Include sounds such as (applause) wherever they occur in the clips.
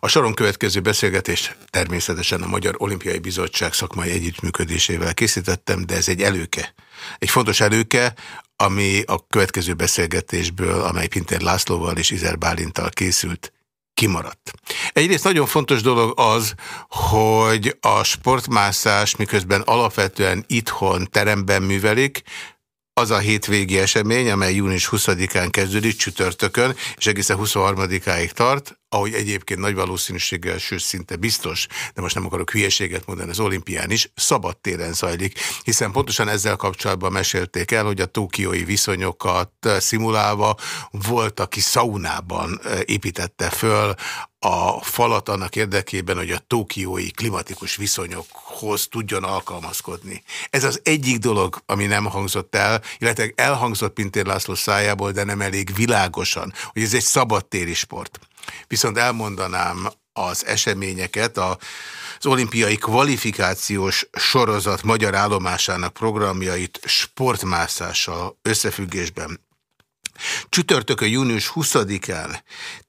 A soron következő beszélgetés természetesen a Magyar Olimpiai Bizottság szakmai együttműködésével készítettem, de ez egy előke. Egy fontos előke, ami a következő beszélgetésből, amely Pinter Lászlóval és Izer Bálintal készült, kimaradt. Egyrészt nagyon fontos dolog az, hogy a sportmászás miközben alapvetően itthon teremben művelik, az a hétvégi esemény, amely június 20-án kezdődik csütörtökön, és egészen 23-áig tart, ahogy egyébként nagy valószínűséggel, sőt szinte biztos, de most nem akarok hülyeséget mondani, az olimpián is szabad téren zajlik, hiszen pontosan ezzel kapcsolatban mesélték el, hogy a tókiói viszonyokat szimulálva volt, aki szaunában építette föl a falat annak érdekében, hogy a tókiói klimatikus viszonyokhoz tudjon alkalmazkodni. Ez az egyik dolog, ami nem hangzott el, illetve elhangzott Pintér László szájából, de nem elég világosan, hogy ez egy szabadtéri sport. Viszont elmondanám az eseményeket, a, az olimpiai kvalifikációs sorozat magyar állomásának programjait sportmászással összefüggésben. Csütörtökön június 20-án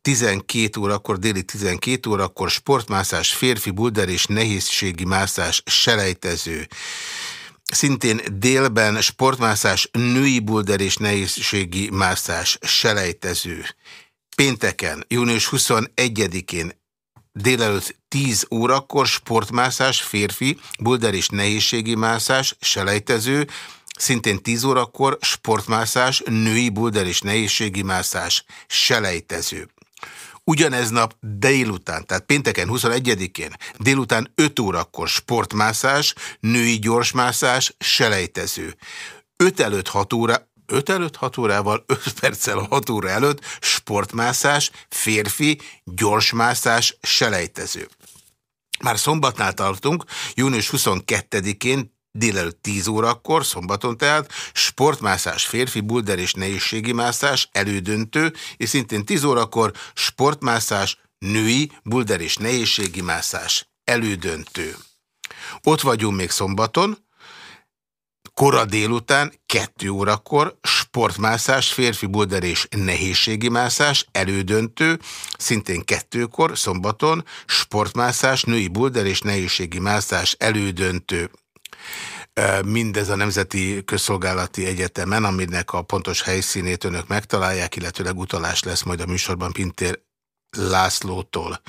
12 órakor, déli 12 órakor sportmászás, férfi bulder és nehézségi mászás selejtező. Szintén délben sportmászás, női bulder és nehézségi mászás selejtező. Pénteken, június 21-én délelőtt 10 órakor sportmászás, férfi, bulder és nehézségi mászás, selejtező, szintén 10 órakor sportmászás, női, bulder és nehézségi mászás, selejtező. Ugyanez nap délután, tehát pénteken 21-én délután 5 órakor sportmászás, női gyorsmászás, selejtező. 5 előtt 6 óra, 5 előtt 6 órával, 5 perccel a 6 óra előtt sportmászás, férfi, gyorsmászás, selejtező. Már szombatnál tartunk, június 22-én délelőtt 10 órakor, szombaton tehát, sportmászás, férfi, bulder és nehézségi mászás, elődöntő, és szintén 10 órakor sportmászás, női, bulder és nehézségi mászás, elődöntő. Ott vagyunk még szombaton, Kora délután, 2 órakor, sportmászás, férfi bulder és nehézségi mászás, elődöntő, szintén kettőkor, szombaton, sportmászás, női bulder és nehézségi mászás, elődöntő. Mindez a Nemzeti Közszolgálati Egyetemen, aminek a pontos helyszínét önök megtalálják, illetőleg utalás lesz majd a műsorban Pintér Lászlótól.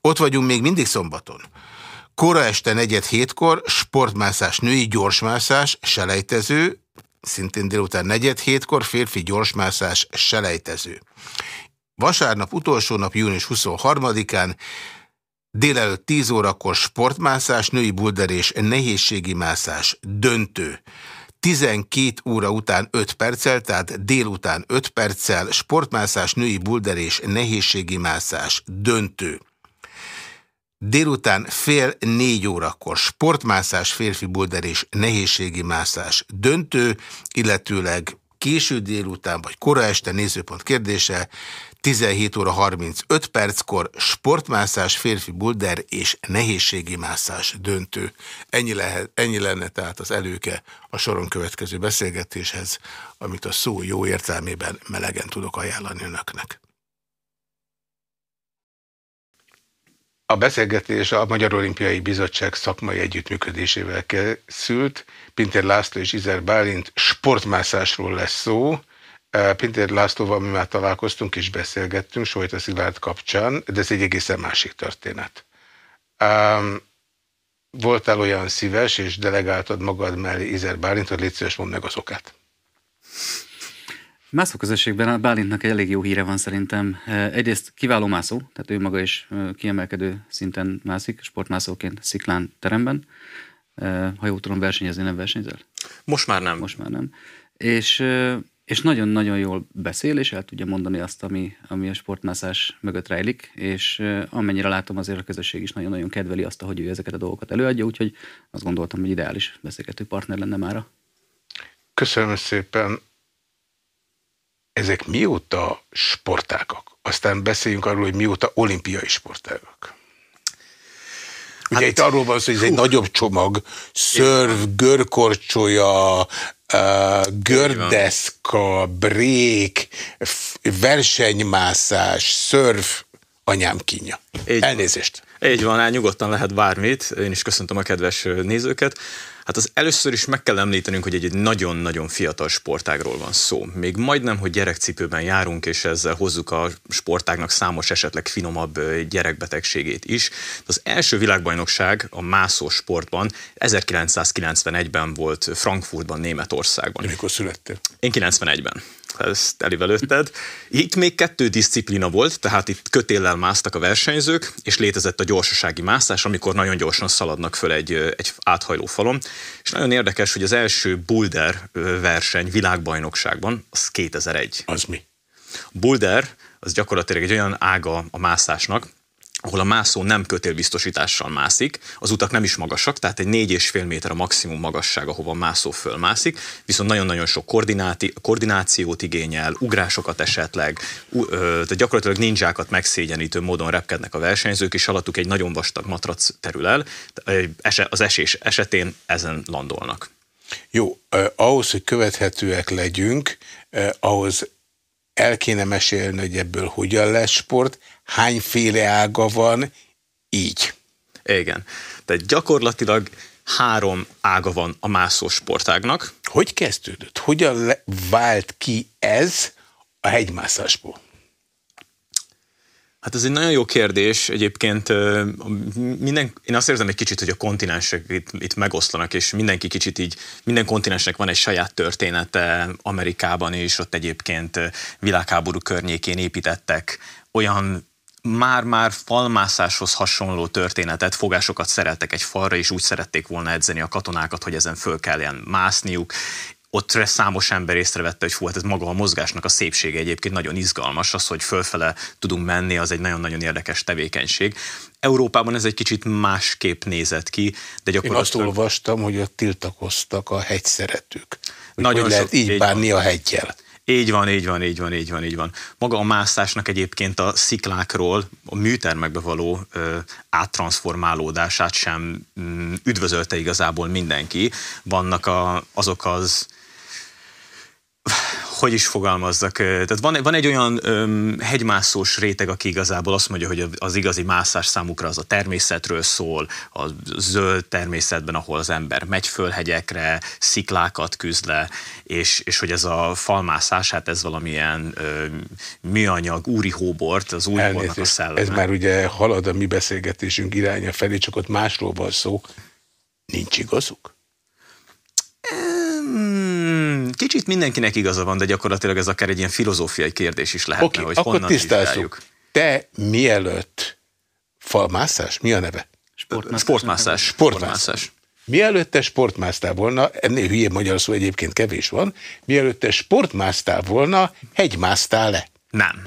Ott vagyunk még mindig szombaton. Kora este negyed hétkor, sportmászás, női gyorsmászás, selejtező, szintén délután negyed hétkor, férfi gyorsmászás, selejtező. Vasárnap utolsó nap, június 23-án, délelőtt 10 órakor sportmászás, női bulderés, nehézségi mászás, döntő. 12 óra után 5 perccel, tehát délután 5 perccel, sportmászás, női bulderés, nehézségi mászás, döntő. Délután fél négy órakor sportmászás, férfi bulder és nehézségi mászás döntő, illetőleg késő délután vagy kora este nézőpont kérdése, 17 óra 35 perckor sportmászás, férfi bulder és nehézségi mászás döntő. Ennyi, lehet, ennyi lenne tehát az előke a soron következő beszélgetéshez, amit a szó jó értelmében melegen tudok ajánlani önöknek. A beszélgetés a Magyar Olimpiai Bizottság szakmai együttműködésével készült. Pintér László és Izer Bálint sportmászásról lesz szó. Pintér Lászlóval mi már találkoztunk és beszélgettünk a Szilárd kapcsán, de ez egy egészen másik történet. Um, voltál olyan szíves, és delegáltad magad mellé Izer Bálint, hogy légy szíves, mondd meg az okát. Mászóközösségben a Bálintnak egy elég jó híre van szerintem. Egyrészt kiváló mászó, tehát ő maga is kiemelkedő szinten mászik, sportmászóként sziklán teremben. Ha jól tudom, versenyezni nem versenyzel? Most már nem. Most már nem. És, és nagyon-nagyon jól beszél, és el tudja mondani azt, ami, ami a sportmászás mögött rejlik, és amennyire látom, azért a közösség is nagyon-nagyon kedveli azt, hogy ő ezeket a dolgokat előadja, úgyhogy azt gondoltam, hogy ideális beszélgető partner lenne mára. Köszönöm szépen ezek mióta sportágak? Aztán beszéljünk arról, hogy mióta olimpiai sportágak. Ugye hát, itt arról van szó, hogy ez hú. egy nagyobb csomag, szörv, görkorcsolya, gördeszka, brék, versenymászás, szörf, anyám kínja. Így Elnézést. Van. Így van, nyugodtan lehet bármit. Én is köszöntöm a kedves nézőket. Hát az először is meg kell említenünk, hogy egy nagyon-nagyon fiatal sportágról van szó. Még majdnem, hogy gyerekcipőben járunk, és ezzel hozzuk a sportágnak számos esetleg finomabb gyerekbetegségét is. Az első világbajnokság a mászó sportban 1991-ben volt Frankfurtban, Németországban. Mikor születtél? Én 91-ben ezt elivelőtted. Itt még kettő disziplína volt, tehát itt kötéllel másztak a versenyzők, és létezett a gyorsasági mászás, amikor nagyon gyorsan szaladnak föl egy, egy áthajló falon. És nagyon érdekes, hogy az első boulder verseny világbajnokságban, az 2001. Az mi? Boulder, az gyakorlatilag egy olyan ága a mászásnak, ahol a mászó nem kötélbiztosítással mászik, az utak nem is magasak, tehát egy négy és fél méter a maximum magasság, ahova a mászó fölmászik, viszont nagyon-nagyon sok koordinációt igényel, ugrásokat esetleg, tehát gyakorlatilag ninjákat megszégyenítő módon repkednek a versenyzők, és alattuk egy nagyon vastag matrac terül el, az esés esetén ezen landolnak. Jó, ahhoz, hogy követhetőek legyünk, ahhoz el kéne mesélni, hogy ebből hogyan lesz sport, hányféle ága van, így. Igen. Tehát gyakorlatilag három ága van a mászós sportágnak. Hogy kezdődött? Hogyan vált ki ez a hegymászásból? Hát ez egy nagyon jó kérdés. Egyébként minden, én azt érzem egy kicsit, hogy a kontinensek itt, itt megoszlanak, és mindenki kicsit így, minden kontinensnek van egy saját története Amerikában is, ott egyébként világháború környékén építettek olyan már-már falmászáshoz hasonló történetet, fogásokat szereltek egy falra, és úgy szerették volna edzeni a katonákat, hogy ezen föl kelljen mászniuk, ott számos ember észrevette, hogy fú, hát ez maga a mozgásnak a szépsége egyébként nagyon izgalmas, az, hogy fölfele tudunk menni, az egy nagyon-nagyon érdekes tevékenység. Európában ez egy kicsit másképp nézett ki, de gyakorlatilag... Én azt olvastam, hogy ott tiltakoztak a hegyszeretők. Nagyon hogy lehet így bánni a hegyjel. Így van, így van, így van, így van, így van. Maga a mászásnak egyébként a sziklákról a műtermekbe való ö, áttransformálódását sem mm, üdvözölte igazából mindenki. Vannak a, azok az hogy is fogalmazzak, tehát van, van egy olyan öm, hegymászós réteg, aki igazából azt mondja, hogy az igazi mászás számukra az a természetről szól, a zöld természetben, ahol az ember megy föl hegyekre, sziklákat küzd le, és, és hogy ez a falmászás, hát ez valamilyen öm, műanyag, úri hóbort, az úri hóbornak a szelleme. Ez már ugye halad a mi beszélgetésünk iránya felé, csak ott másról van szó. Nincs igazuk? Hmm, kicsit mindenkinek igaza van, de gyakorlatilag ez akár egy ilyen filozófiai kérdés is lehetne, okay, hogy akkor honnan tisztázzuk. Te mielőtt falmászás, mi a neve? Sportmászás. Sportmászás. Sportmászás. Mielőtt te sportmásztál volna, ennél hülye magyar szó egyébként kevés van, mielőtt te sportmásztál volna, hegymásztál-e? Nem.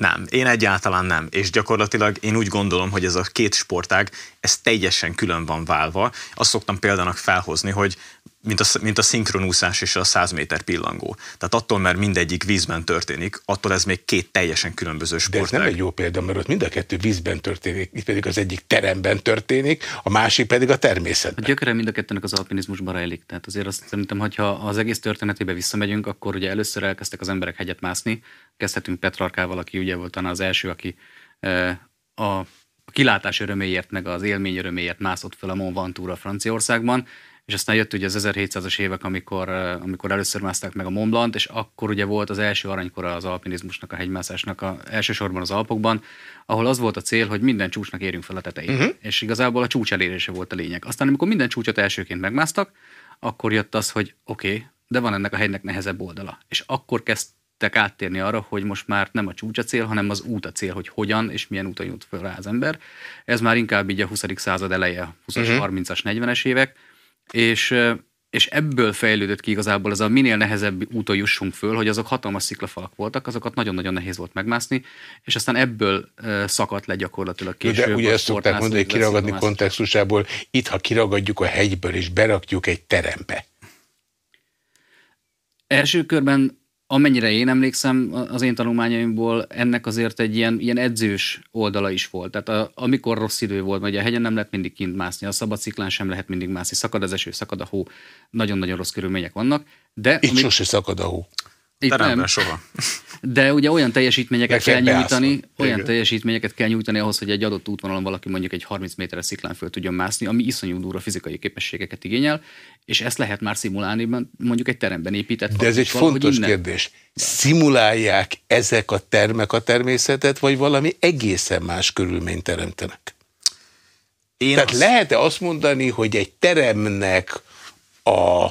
Nem, én egyáltalán nem. És gyakorlatilag én úgy gondolom, hogy ez a két sportág, ez teljesen külön van válva. Azt szoktam példának felhozni, hogy mint a, mint a szinkronúszás és a 100 méter pillangó. Tehát attól, mert mindegyik vízben történik, attól ez még két teljesen különböző sportág. De ez nem egy jó példa, mert ott mind a kettő vízben történik, itt pedig az egyik teremben történik, a másik pedig a természetben. A gyökere mind a kettőnek az alpinizmusban rejlik. Tehát azért azt szerintem, hogyha az egész történetébe visszamegyünk, akkor ugye először elkezdtek az emberek hegyet mászni. Kezdhetünk Petrarkával, aki ugye volt talán az első, aki a kilátás öröméért, meg az élmény öröméért mászott fel a Mont Ventoux Franciaországban, és aztán jött ugye az 1700-as évek, amikor, amikor először mászták meg a Mont Blanc, és akkor ugye volt az első aranykora az alpinizmusnak, a hegymászásnak, a, elsősorban az Alpokban, ahol az volt a cél, hogy minden csúcsnak érjünk fel a tetején. Uh-huh. És igazából a csúcs elérése volt a lényeg. Aztán, amikor minden csúcsot elsőként megmásztak, akkor jött az, hogy oké, okay, de van ennek a hegynek nehezebb oldala. És akkor kezdtek áttérni arra, hogy most már nem a csúcs a cél, hanem az út a cél, hogy hogyan és milyen úton jut fel rá az ember. Ez már inkább így a 20. század eleje, 20-as, uh-huh. 30-as, 40-es évek, és, és ebből fejlődött ki igazából az a minél nehezebb úton jussunk föl, hogy azok hatalmas sziklafalak voltak, azokat nagyon-nagyon nehéz volt megmászni, és aztán ebből szakadt le gyakorlatilag később. De ugye ezt szokták mondani, hogy kiragadni kontextusából, itt ha kiragadjuk a hegyből és berakjuk egy terembe. Első körben amennyire én emlékszem az én tanulmányaimból, ennek azért egy ilyen, ilyen edzős oldala is volt. Tehát a, amikor rossz idő volt, vagy a hegyen nem lehet mindig kint mászni, a szabad sziklán sem lehet mindig mászni, szakad az eső, szakad a hó, nagyon-nagyon rossz körülmények vannak. De Itt amik... sose szakad a hó. Itt Teremben nem. soha. De ugye olyan teljesítményeket kell nyújtani, olyan Igen. teljesítményeket kell nyújtani ahhoz, hogy egy adott útvonalon valaki mondjuk egy 30 méteres sziklán föl tudjon mászni, ami iszonyú durva fizikai képességeket igényel, és ezt lehet már szimulálni mondjuk egy teremben épített. De ez egy fontos innen... kérdés. Szimulálják ezek a termek a természetet, vagy valami egészen más körülményt teremtenek? Én Tehát az... lehet-e azt mondani, hogy egy teremnek a...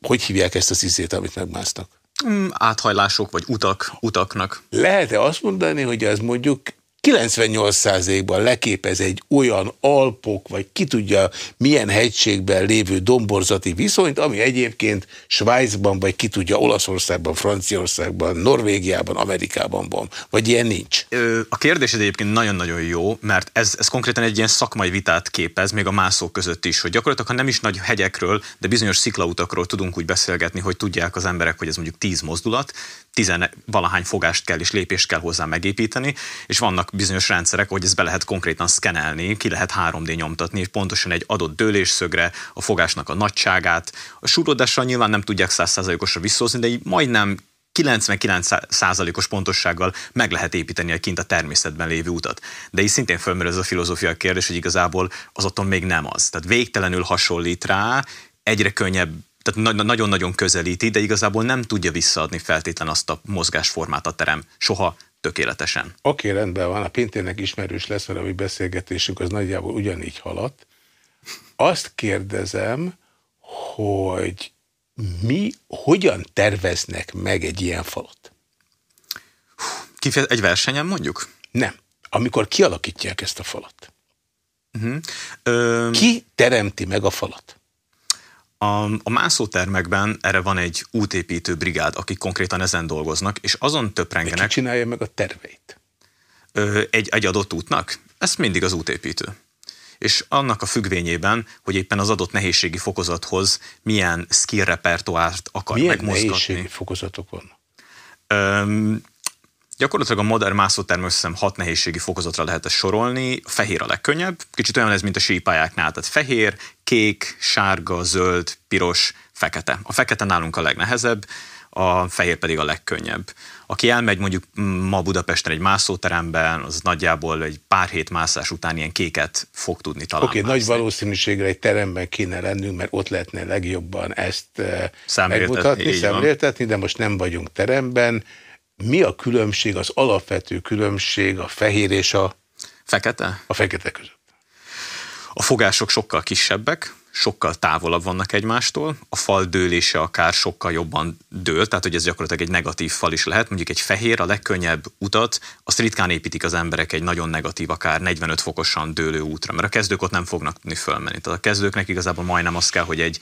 Hogy hívják ezt a szizét, amit megmásztak? Mm, áthajlások vagy utak, utaknak. Lehet-e azt mondani, hogy ez mondjuk 98%-ban leképez egy olyan Alpok, vagy ki tudja milyen hegységben lévő domborzati viszonyt, ami egyébként Svájcban, vagy ki tudja Olaszországban, Franciaországban, Norvégiában, Amerikában van. Vagy ilyen nincs? A kérdés egyébként nagyon-nagyon jó, mert ez, ez konkrétan egy ilyen szakmai vitát képez, még a mászók között is, hogy gyakorlatilag, ha nem is nagy hegyekről, de bizonyos sziklautakról tudunk úgy beszélgetni, hogy tudják az emberek, hogy ez mondjuk 10 mozdulat, tizen valahány fogást kell és lépést kell hozzá megépíteni, és vannak bizonyos rendszerek, hogy ezt be lehet konkrétan szkenelni, ki lehet 3D nyomtatni, és pontosan egy adott dőlésszögre a fogásnak a nagyságát. A súrodással nyilván nem tudják 100%-osra visszahozni, de így majdnem 99%-os pontossággal meg lehet építeni egy kint a természetben lévő utat. De így szintén fölmerül ez a filozófia kérdés, hogy igazából az otthon még nem az. Tehát végtelenül hasonlít rá, egyre könnyebb tehát nagyon-nagyon közelíti, de igazából nem tudja visszaadni feltétlen azt a mozgásformát a terem soha tökéletesen. Oké, okay, rendben van, a Pintének ismerős lesz, mert a mi beszélgetésünk az nagyjából ugyanígy haladt. Azt kérdezem, hogy mi, hogyan terveznek meg egy ilyen falat? Kifeje, egy versenyen mondjuk? Nem. Amikor kialakítják ezt a falat. Uh -huh. Ö... Ki teremti meg a falat? A, a mászótermekben erre van egy útépítő brigád, akik konkrétan ezen dolgoznak, és azon töprengenek... Ki csinálja meg a terveit? Ö, egy, egy adott útnak? Ez mindig az útépítő. És annak a függvényében, hogy éppen az adott nehézségi fokozathoz milyen skill repertoárt akar milyen megmozgatni. Milyen nehézségi fokozatok vannak? Gyakorlatilag a modern mászóterm összem hat nehézségi fokozatra lehet ezt sorolni. A fehér a legkönnyebb, kicsit olyan ez, mint a sípályáknál. Tehát fehér, kék, sárga, zöld, piros, fekete. A fekete nálunk a legnehezebb, a fehér pedig a legkönnyebb. Aki elmegy mondjuk ma Budapesten egy mászóteremben, az nagyjából egy pár hét mászás után ilyen kéket fog tudni találni. Oké, okay, nagy valószínűséggel egy teremben kéne lennünk, mert ott lehetne legjobban ezt eh, megmutatni, szemléltetni, de most nem vagyunk teremben mi a különbség, az alapvető különbség a fehér és a fekete? A fekete között. A fogások sokkal kisebbek, sokkal távolabb vannak egymástól, a fal dőlése akár sokkal jobban dől, tehát hogy ez gyakorlatilag egy negatív fal is lehet. Mondjuk egy fehér, a legkönnyebb utat, azt ritkán építik az emberek egy nagyon negatív, akár 45 fokosan dőlő útra, mert a kezdők ott nem fognak tudni fölmenni. Tehát a kezdőknek igazából majdnem az kell, hogy egy,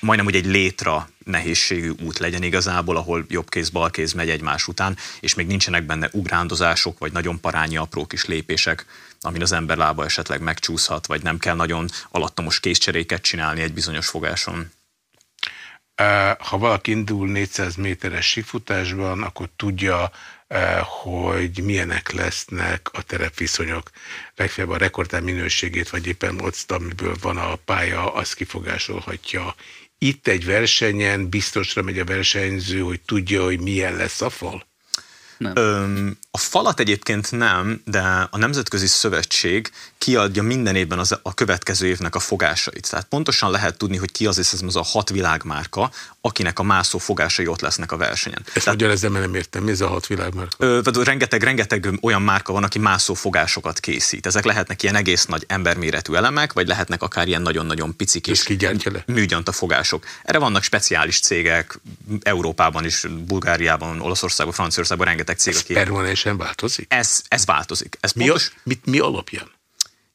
majdnem hogy egy létra nehézségű út legyen igazából, ahol jobb kéz, bal kéz megy egymás után, és még nincsenek benne ugrándozások, vagy nagyon parányi apró kis lépések, amin az ember lába esetleg megcsúszhat, vagy nem kell nagyon alattomos kézcseréket csinálni egy bizonyos fogáson. Ha valaki indul 400 méteres sífutásban, akkor tudja, hogy milyenek lesznek a terepviszonyok. Legfeljebb a rekordtár minőségét, vagy éppen ott, amiből van a pálya, az kifogásolhatja. Itt egy versenyen biztosra megy a versenyző, hogy tudja, hogy milyen lesz a fal? Nem. Öm, a falat egyébként nem, de a Nemzetközi Szövetség kiadja minden évben az, a következő évnek a fogásait. Tehát pontosan lehet tudni, hogy ki az, ez az a hat világmárka, akinek a mászó fogásai ott lesznek a versenyen. Ezt Tehát, ezzel nem értem, mi ez a hat világmárka? Ö, rengeteg, rengeteg olyan márka van, aki mászó fogásokat készít. Ezek lehetnek ilyen egész nagy emberméretű elemek, vagy lehetnek akár ilyen nagyon-nagyon picik és műgyanta fogások. Erre vannak speciális cégek, Európában is, Bulgáriában, Olaszországban, Franciaországban rengeteg cég. Ez permanensen változik? Ez, ez változik. Ez mi, pontos... a, mit, mi alapján?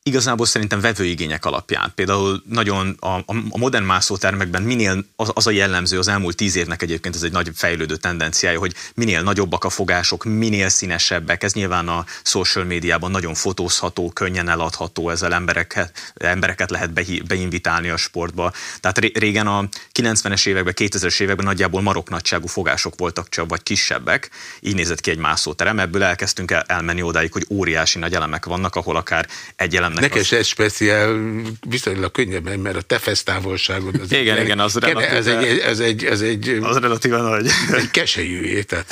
Igazából szerintem vevőigények alapján. Például nagyon a, a modern mászótermekben minél az, az a jellemző az elmúlt tíz évnek egyébként ez egy nagy fejlődő tendenciája, hogy minél nagyobbak a fogások, minél színesebbek. Ez nyilván a social médiában nagyon fotózható, könnyen eladható, ezzel embereket, embereket lehet beinvitálni a sportba. Tehát régen a 90-es években, 2000-es években nagyjából maroknagyságú fogások voltak csak, vagy kisebbek. Így nézett ki egy mászóterem. Ebből elkezdtünk el, elmenni odáig, hogy óriási nagy elemek vannak, ahol akár egy elem ennek Neked az... ez speciál viszonylag könnyebb, mert a te fesztávolságod az igen, egy, igen, az relatíve, ez egy, ez egy, ez egy, az relatíve nagy. Egy keselyű tehát.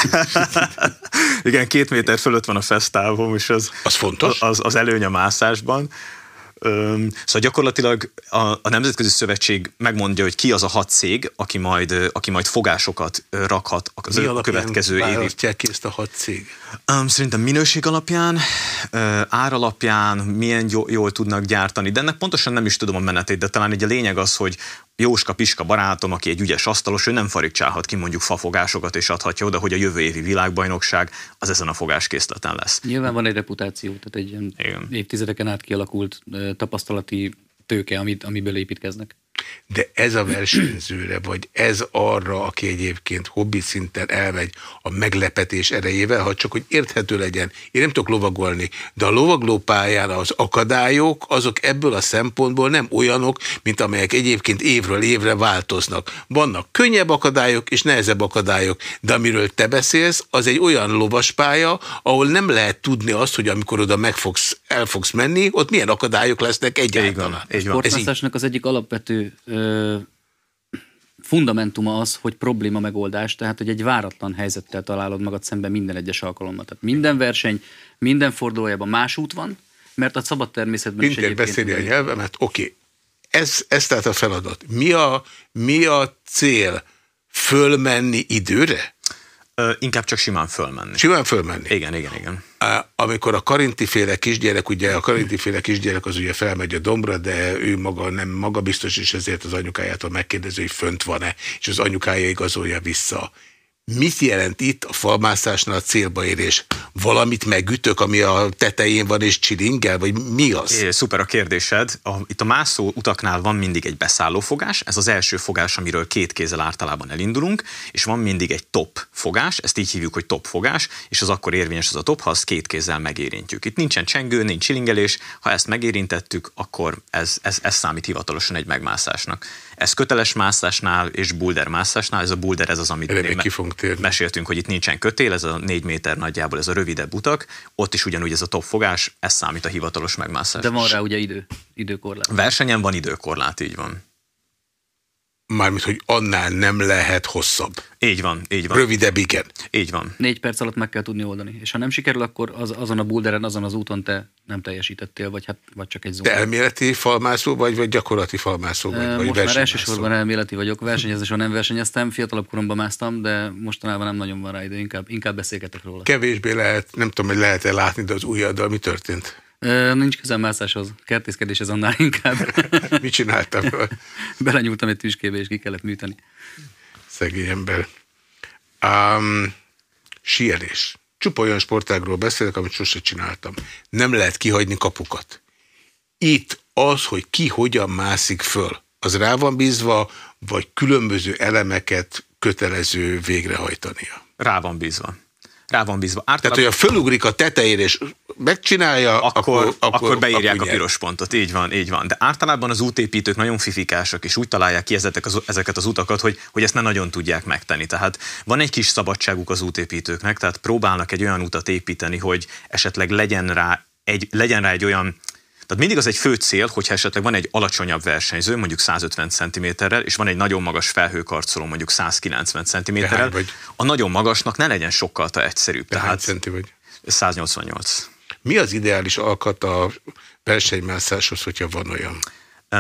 (laughs) igen, két méter fölött van a fesztávom, és az, az fontos. Az, az előny a mászásban. Szóval gyakorlatilag a, a Nemzetközi Szövetség megmondja, hogy ki az a hat cég, aki majd, aki majd fogásokat rakhat az Mi a következő évi. ki ezt a hat cég? Szerintem minőség alapján, ár alapján, milyen jól tudnak gyártani, de ennek pontosan nem is tudom a menetét, de talán egy a lényeg az, hogy Jóska Piska barátom, aki egy ügyes asztalos, ő nem farigcsálhat ki mondjuk fafogásokat és adhatja oda, hogy a jövő évi világbajnokság az ezen a fogáskészleten lesz. Nyilván van egy reputáció, tehát egy ilyen évtizedeken át kialakult tapasztalati tőke, amit, amiből építkeznek. De ez a versenyzőre, vagy ez arra, aki egyébként hobbi szinten elmegy a meglepetés erejével, ha csak hogy érthető legyen. Én nem tudok lovagolni, de a lovaglópályán az akadályok, azok ebből a szempontból nem olyanok, mint amelyek egyébként évről évre változnak. Vannak könnyebb akadályok és nehezebb akadályok, de amiről te beszélsz, az egy olyan lovaspálya, ahol nem lehet tudni azt, hogy amikor oda meg fogsz, el fogsz menni, ott milyen akadályok lesznek egyáltalán. Így van, így van. az egyik alapvető ö, fundamentuma az, hogy probléma megoldás, tehát hogy egy váratlan helyzettel találod magad szemben minden egyes alkalommal. Tehát minden verseny, minden fordulójában más út van, mert a szabad természetben Mindjárt is beszéli a nyelvemet, oké. Okay. Ez, ez tehát a feladat. Mi a, mi a cél? Fölmenni időre? Ö, inkább csak simán fölmenni. Simán fölmenni? Igen, igen, igen. Amikor a karintiféle kisgyerek, ugye a karintiféle kisgyerek az ugye felmegy a dombra, de ő maga nem magabiztos, és ezért az anyukájától megkérdezi, hogy fönt van-e, és az anyukája igazolja vissza. Mit jelent itt a falmászásnál a célba érés? Valamit megütök, ami a tetején van és csiringel, vagy mi az? É, szuper a kérdésed. A, itt a mászó utaknál van mindig egy beszállófogás, ez az első fogás, amiről két kézzel általában elindulunk, és van mindig egy top fogás, ezt így hívjuk, hogy top fogás, és az akkor érvényes az a top, ha azt két kézzel megérintjük. Itt nincsen csengő, nincs csilingelés, ha ezt megérintettük, akkor ez, ez, ez számít hivatalosan egy megmászásnak. Ez köteles mászásnál és boulder mászásnál, ez a boulder ez az, amit meséltünk, hogy itt nincsen kötél, ez a négy méter nagyjából ez a rövidebb utak, ott is ugyanúgy ez a top fogás, ez számít a hivatalos megmászás. De van rá ugye idő, időkorlát. Versenyen van időkorlát, így van. Mármint, hogy annál nem lehet hosszabb. Így van, így van. Rövidebb, igen. Így van. Négy perc alatt meg kell tudni oldani. És ha nem sikerül, akkor az, azon a boulderen, azon az úton te nem teljesítettél, vagy, hát, vagy csak egy zóna. Te elméleti falmászó vagy, vagy gyakorlati falmászó vagy? E, vagy most már elsősorban elméleti vagyok. Versenyezésben nem versenyeztem, fiatalabb koromban másztam, de mostanában nem nagyon van rá idő, inkább, inkább beszélgetek róla. Kevésbé lehet, nem tudom, hogy lehet-e látni, de az ujjaddal mi történt? Nincs közem mászáshoz. Kertészkedéshez annál inkább. (laughs) Mit csináltam? (laughs) Belenyúltam egy tüskébe, és ki kellett műteni. Szegény ember. Um, sielés. Csupa olyan sportágról beszélek, amit sose csináltam. Nem lehet kihagyni kapukat. Itt az, hogy ki hogyan mászik föl, az rá van bízva, vagy különböző elemeket kötelező végrehajtania? Rá van bízva rá van bízva. Általában, Tehát, hogy a fölugrik a tetejére, és megcsinálja, akkor, akkor, akkor beírják akkor a piros pontot. Így van, így van. De általában az útépítők nagyon fifikásak, és úgy találják ki ezeket az, ezeket az utakat, hogy, hogy ezt ne nagyon tudják megtenni. Tehát van egy kis szabadságuk az útépítőknek, tehát próbálnak egy olyan utat építeni, hogy esetleg legyen rá egy, legyen rá egy olyan tehát mindig az egy fő cél, hogyha esetleg van egy alacsonyabb versenyző, mondjuk 150 cm-rel, és van egy nagyon magas felhőkarcoló, mondjuk 190 cm-rel, a nagyon magasnak ne legyen sokkal egyszerűbb. De Tehát centi vagy? 188. Mi az ideális alkat a versenymászáshoz, hogyha van olyan?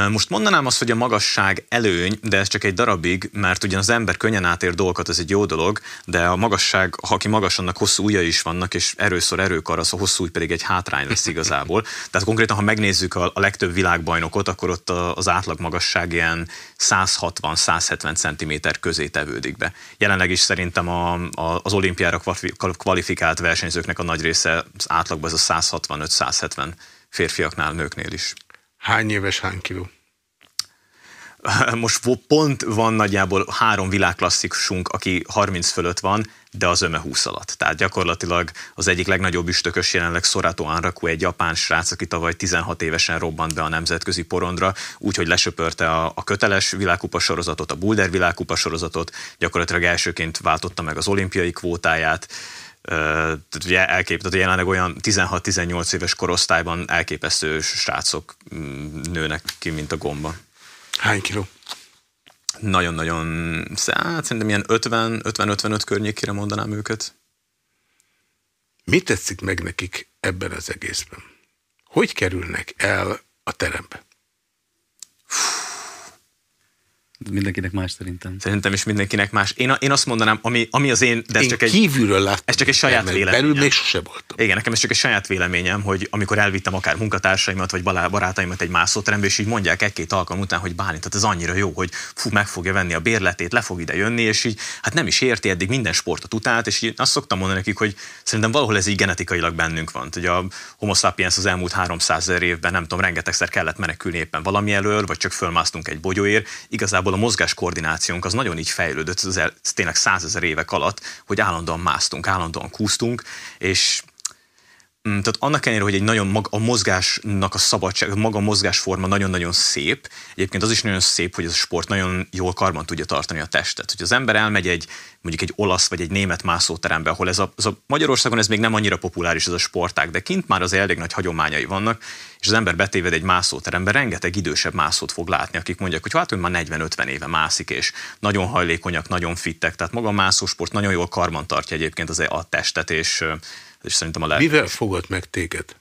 Most mondanám azt, hogy a magasság előny, de ez csak egy darabig, mert ugyan az ember könnyen átér dolgokat, ez egy jó dolog, de a magasság, ha aki magas, annak hosszú ujjai is vannak, és erőször erőkar, az a hosszú új pedig egy hátrány lesz igazából. Tehát konkrétan, ha megnézzük a, a legtöbb világbajnokot, akkor ott az átlag magasság ilyen 160-170 cm közé tevődik be. Jelenleg is szerintem a, a, az olimpiára kvalifikált versenyzőknek a nagy része az átlagban ez a 165-170 férfiaknál, nőknél is. Hány éves, hány kiló? Most pont van nagyjából három világklasszikusunk, aki 30 fölött van, de az öme 20 alatt. Tehát gyakorlatilag az egyik legnagyobb üstökös jelenleg Sorato Anraku, egy japán srác, aki tavaly 16 évesen robbant be a nemzetközi porondra, úgyhogy lesöpörte a, a köteles világkupa sorozatot, a Boulder világkupa sorozatot, gyakorlatilag elsőként váltotta meg az olimpiai kvótáját, tehát ugye elkép, tehát jelenleg olyan 16-18 éves korosztályban elképesztő srácok mm, nőnek ki, mint a gomba. Hány kiló? Nagyon-nagyon, hát szerintem ilyen 50-55 környékére mondanám őket. Mi tetszik meg nekik ebben az egészben? Hogy kerülnek el a terembe? Mindenkinek más szerintem. Szerintem is mindenkinek más. Én, én azt mondanám, ami, ami az én, de ez én csak egy... kívülről láttam. Ez csak egy saját véleményem. Belül még sose voltam. Igen, nekem ez csak egy saját véleményem, hogy amikor elvittem akár munkatársaimat, vagy barátaimat egy mászóterembe, és így mondják egy-két alkalom után, hogy Bálint, tehát ez annyira jó, hogy fú, meg fogja venni a bérletét, le fog ide jönni, és így hát nem is érti eddig minden sportot utált, és így azt szoktam mondani nekik, hogy szerintem valahol ez így genetikailag bennünk van. Hogy a Homo sapiens az elmúlt 300 ezer évben nem tudom, rengetegszer kellett menekülni éppen valami elől, vagy csak fölmásztunk egy bogyóért. Igazából a mozgás koordináció koordinációnk az nagyon így fejlődött, ez, tényleg százezer évek alatt, hogy állandóan másztunk, állandóan kúztunk, és tehát annak ellenére, hogy egy nagyon mag, a mozgásnak a szabadság, maga a mozgásforma nagyon-nagyon szép, egyébként az is nagyon szép, hogy ez a sport nagyon jól karban tudja tartani a testet. Hogy az ember elmegy egy mondjuk egy olasz vagy egy német mászóterembe, ahol ez a, ez a Magyarországon ez még nem annyira populáris ez a sportág, de kint már az elég nagy hagyományai vannak, és az ember betéved egy mászóterembe, rengeteg idősebb mászót fog látni, akik mondják, hogy hát hogy már 40-50 éve mászik, és nagyon hajlékonyak, nagyon fittek, tehát maga a mászósport nagyon jól karban tartja egyébként az a testet, és és szerintem a lehet. Mivel fogott meg téged?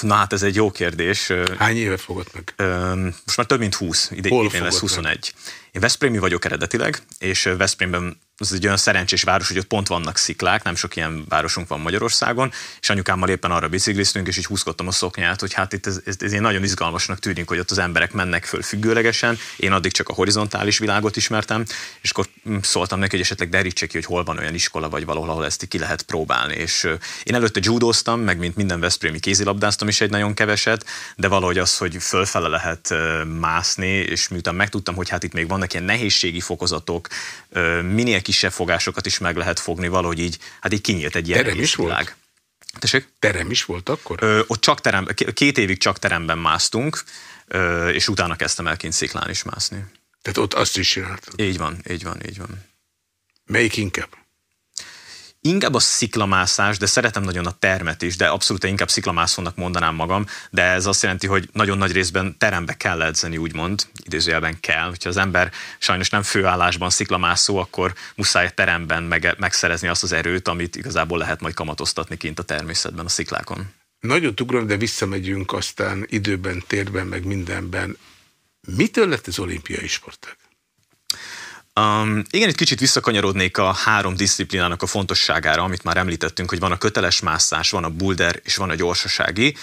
Na hát ez egy jó kérdés. Hány éve fogott meg? Most már több mint 20, ide Hol lesz 21. Meg? Én Veszprémi vagyok eredetileg, és Veszprémben az egy olyan szerencsés város, hogy ott pont vannak sziklák, nem sok ilyen városunk van Magyarországon, és anyukámmal éppen arra bicikliztünk, és így húzkodtam a szoknyát, hogy hát itt ez, ez, ez nagyon izgalmasnak tűnik, hogy ott az emberek mennek föl függőlegesen, én addig csak a horizontális világot ismertem, és akkor szóltam neki, hogy esetleg derítse ki, hogy hol van olyan iskola, vagy valahol, ahol ezt ki lehet próbálni. És én előtte judóztam, meg mint minden Veszprémi kézilabdáztam is egy nagyon keveset, de valahogy az, hogy fölfele lehet mászni, és miután megtudtam, hogy hát itt még vannak ilyen nehézségi fokozatok, minél kisebb fogásokat is meg lehet fogni, valahogy így, hát így kinyílt egy ilyen Terem is világ. Volt? Tessék? Terem is volt akkor? Ö, ott csak terem, két évig csak teremben másztunk, ö, és utána kezdtem el kint sziklán is mászni. Tehát ott azt is csináltad? Így van, így van, így van. Melyik inkább? Inkább a sziklamászás, de szeretem nagyon a termet is, de abszolút inkább sziklamászónak mondanám magam, de ez azt jelenti, hogy nagyon nagy részben terembe kell edzeni, úgymond, idézőjelben kell. Hogyha az ember sajnos nem főállásban sziklamászó, akkor muszáj teremben meg, megszerezni azt az erőt, amit igazából lehet majd kamatoztatni kint a természetben, a sziklákon. Nagyon ugrom, de visszamegyünk aztán időben, térben, meg mindenben. Mitől lett ez olimpiai sportág? Um, igen, itt kicsit visszakanyarodnék a három disziplinának a fontosságára, amit már említettünk, hogy van a köteles mászás, van a boulder és van a gyorsasági.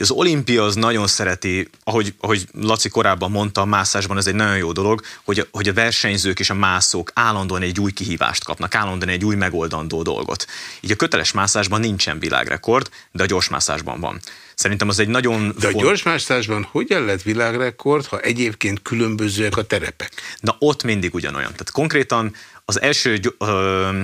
Az olimpia az nagyon szereti, ahogy, ahogy Laci korábban mondta, a mászásban ez egy nagyon jó dolog, hogy, hogy a versenyzők és a mászók állandóan egy új kihívást kapnak, állandóan egy új megoldandó dolgot. Így a köteles mászásban nincsen világrekord, de a gyorsmászásban van. Szerintem az egy nagyon... De a gyorsmászásban hogyan lett világrekord, ha egyébként különbözőek a terepek? Na ott mindig ugyanolyan. Tehát konkrétan az első ö,